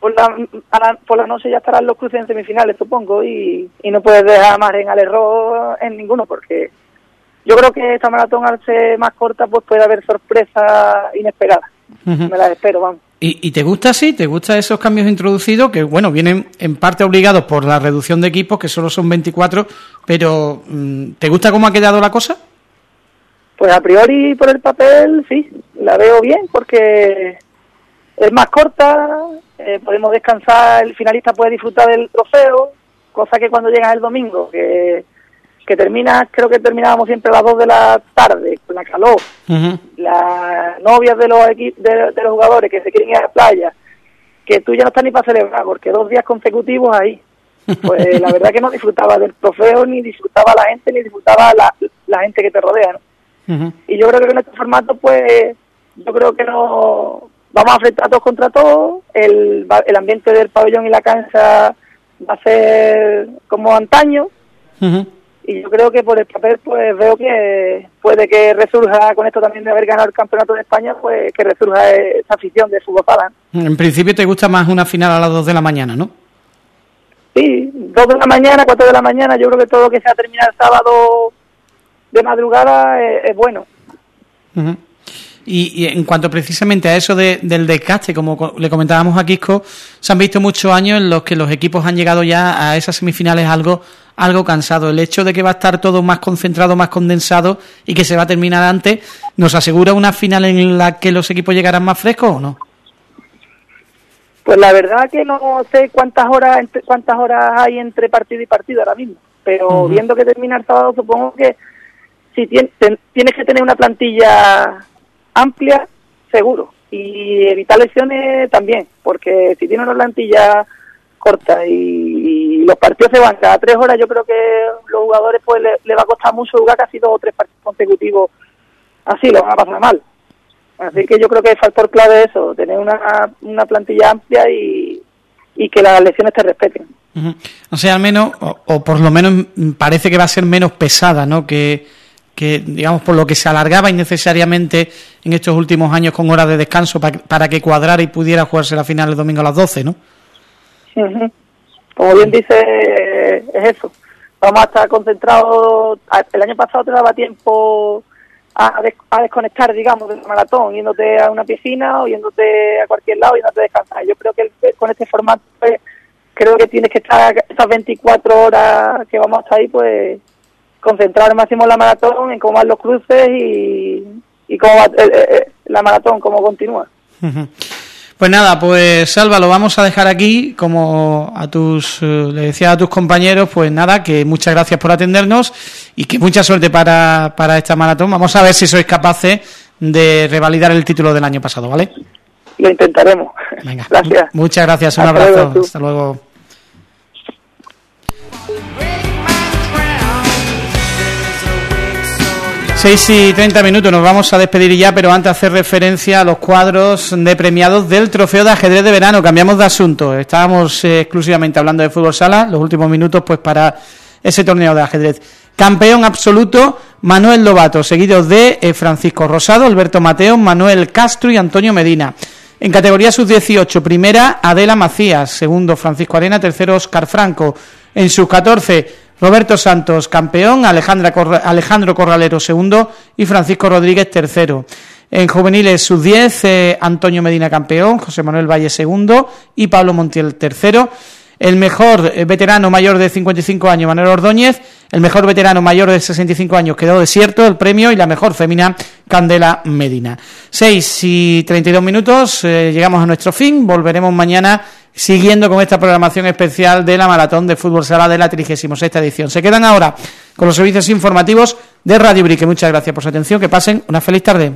por la, por la noche ya estarán los cruces en semifinales, supongo, y, y no puedes dejar margen al error en ninguno, porque yo creo que esta maratón al ser más corta pues puede haber sorpresas inesperadas. Me las espero, vamos. ¿Y, ¿Y, te gusta así? ¿Te gustan esos cambios introducidos? Que, bueno, vienen en parte obligados por la reducción de equipos, que solo son 24, pero mm, ¿te gusta cómo ha quedado la cosa? Pues a priori por el papel sí, la veo bien porque es más corta, eh, podemos descansar, el finalista puede disfrutar del trofeo, cosa que cuando llegas el domingo, que, que termina, creo que terminábamos siempre a las 2 de la tarde, con la calor, las novias de los, de, de los jugadores que se quieren ir a la playa, que tú ya no estás ni para celebrar, porque dos días consecutivos ahí. Pues la verdad que no disfrutaba del trofeo, ni disfrutaba la gente, ni disfrutaba la, la gente que te rodea, ¿no? Y yo creo que en este formato, pues, yo creo que no vamos a enfrentar todos contra todos. El, el ambiente del pabellón y la cancha va a ser como antaño. Y yo creo que por el papel, pues veo que puede que resurja con esto también de haber ganado el campeonato de España, pues que resurja esa afición de fútbol sala. En principio, te gusta más una final a las 2 de la mañana, ¿no? Sí, 2 de la mañana, 4 de la mañana. Yo creo que todo lo que sea terminar el sábado de madrugada es, bueno. y, en cuanto precisamente a eso del desgaste, como le comentábamos a Quisco, se han visto muchos años en los que los equipos han llegado ya a esas semifinales algo algo cansado. El hecho de que va a estar todo más concentrado, más condensado y que se va a terminar antes, ¿nos asegura una final en la que los equipos llegarán más frescos o no? Pues la verdad que no sé cuántas horas cuántas horas hay entre partido y partido ahora mismo, pero viendo que termina el sábado supongo que si tienes, que tener una plantilla amplia, seguro, y evitar lesiones también, porque si tienes una plantilla corta y, los partidos se van cada tres horas, yo creo que los jugadores pues le, va a costar mucho jugar casi dos o tres partidos consecutivos así, lo van a pasar mal. Así que yo creo que el factor clave es eso, tener una, una plantilla amplia y, y que las lesiones te respeten. O sea, al menos, o, por lo menos parece que va a ser menos pesada, ¿no? Que, que, digamos, por lo que se alargaba innecesariamente en estos últimos años con horas de descanso para, que cuadrara y pudiera jugarse la final el domingo a las 12, ¿no? Como bien dice, es eso. Vamos a estar concentrados. El año pasado te daba tiempo a, desconectar, digamos, del maratón, yéndote a una piscina o yéndote a cualquier lado, yéndote a descansar. Yo creo que con este formato, pues, creo que tienes que estar esas 24 horas que vamos a estar ahí, pues concentrar al máximo la maratón, en cómo van los cruces y, y cómo va eh, eh, la maratón, cómo continúa. Pues nada, pues Salva, lo vamos a dejar aquí, como a tus eh, le decía a tus compañeros, pues nada, que muchas gracias por atendernos y que mucha suerte para, para esta maratón. Vamos a ver si sois capaces de revalidar el título del año pasado, ¿vale? Lo intentaremos. Venga, gracias. Muchas gracias, un abrazo. Hasta luego. 6 y 30 minutos, nos vamos a despedir ya, pero antes hacer referencia a los cuadros de premiados del trofeo de ajedrez de verano. Cambiamos de asunto, estábamos eh, exclusivamente hablando de fútbol sala, los últimos minutos pues para ese torneo de ajedrez. Campeón absoluto, Manuel Lobato, seguido de eh, Francisco Rosado, Alberto Mateo, Manuel Castro y Antonio Medina. En categoría sub-18, primera Adela Macías, segundo Francisco Arena, tercero Oscar Franco. En sub-14, Roberto Santos, campeón, Alejandro Corralero, segundo, y Francisco Rodríguez, tercero. En juveniles sub-10, eh, Antonio Medina, campeón, José Manuel Valle, segundo, y Pablo Montiel, tercero. El mejor eh, veterano mayor de 55 años, Manuel Ordóñez. El mejor veterano mayor de 65 años quedó desierto el premio y la mejor femina, Candela Medina. 6 y 32 minutos, eh, llegamos a nuestro fin. Volveremos mañana siguiendo con esta programación especial de la Maratón de Fútbol Sala de la 36 edición. Se quedan ahora con los servicios informativos de Radio Brique. Muchas gracias por su atención. Que pasen una feliz tarde.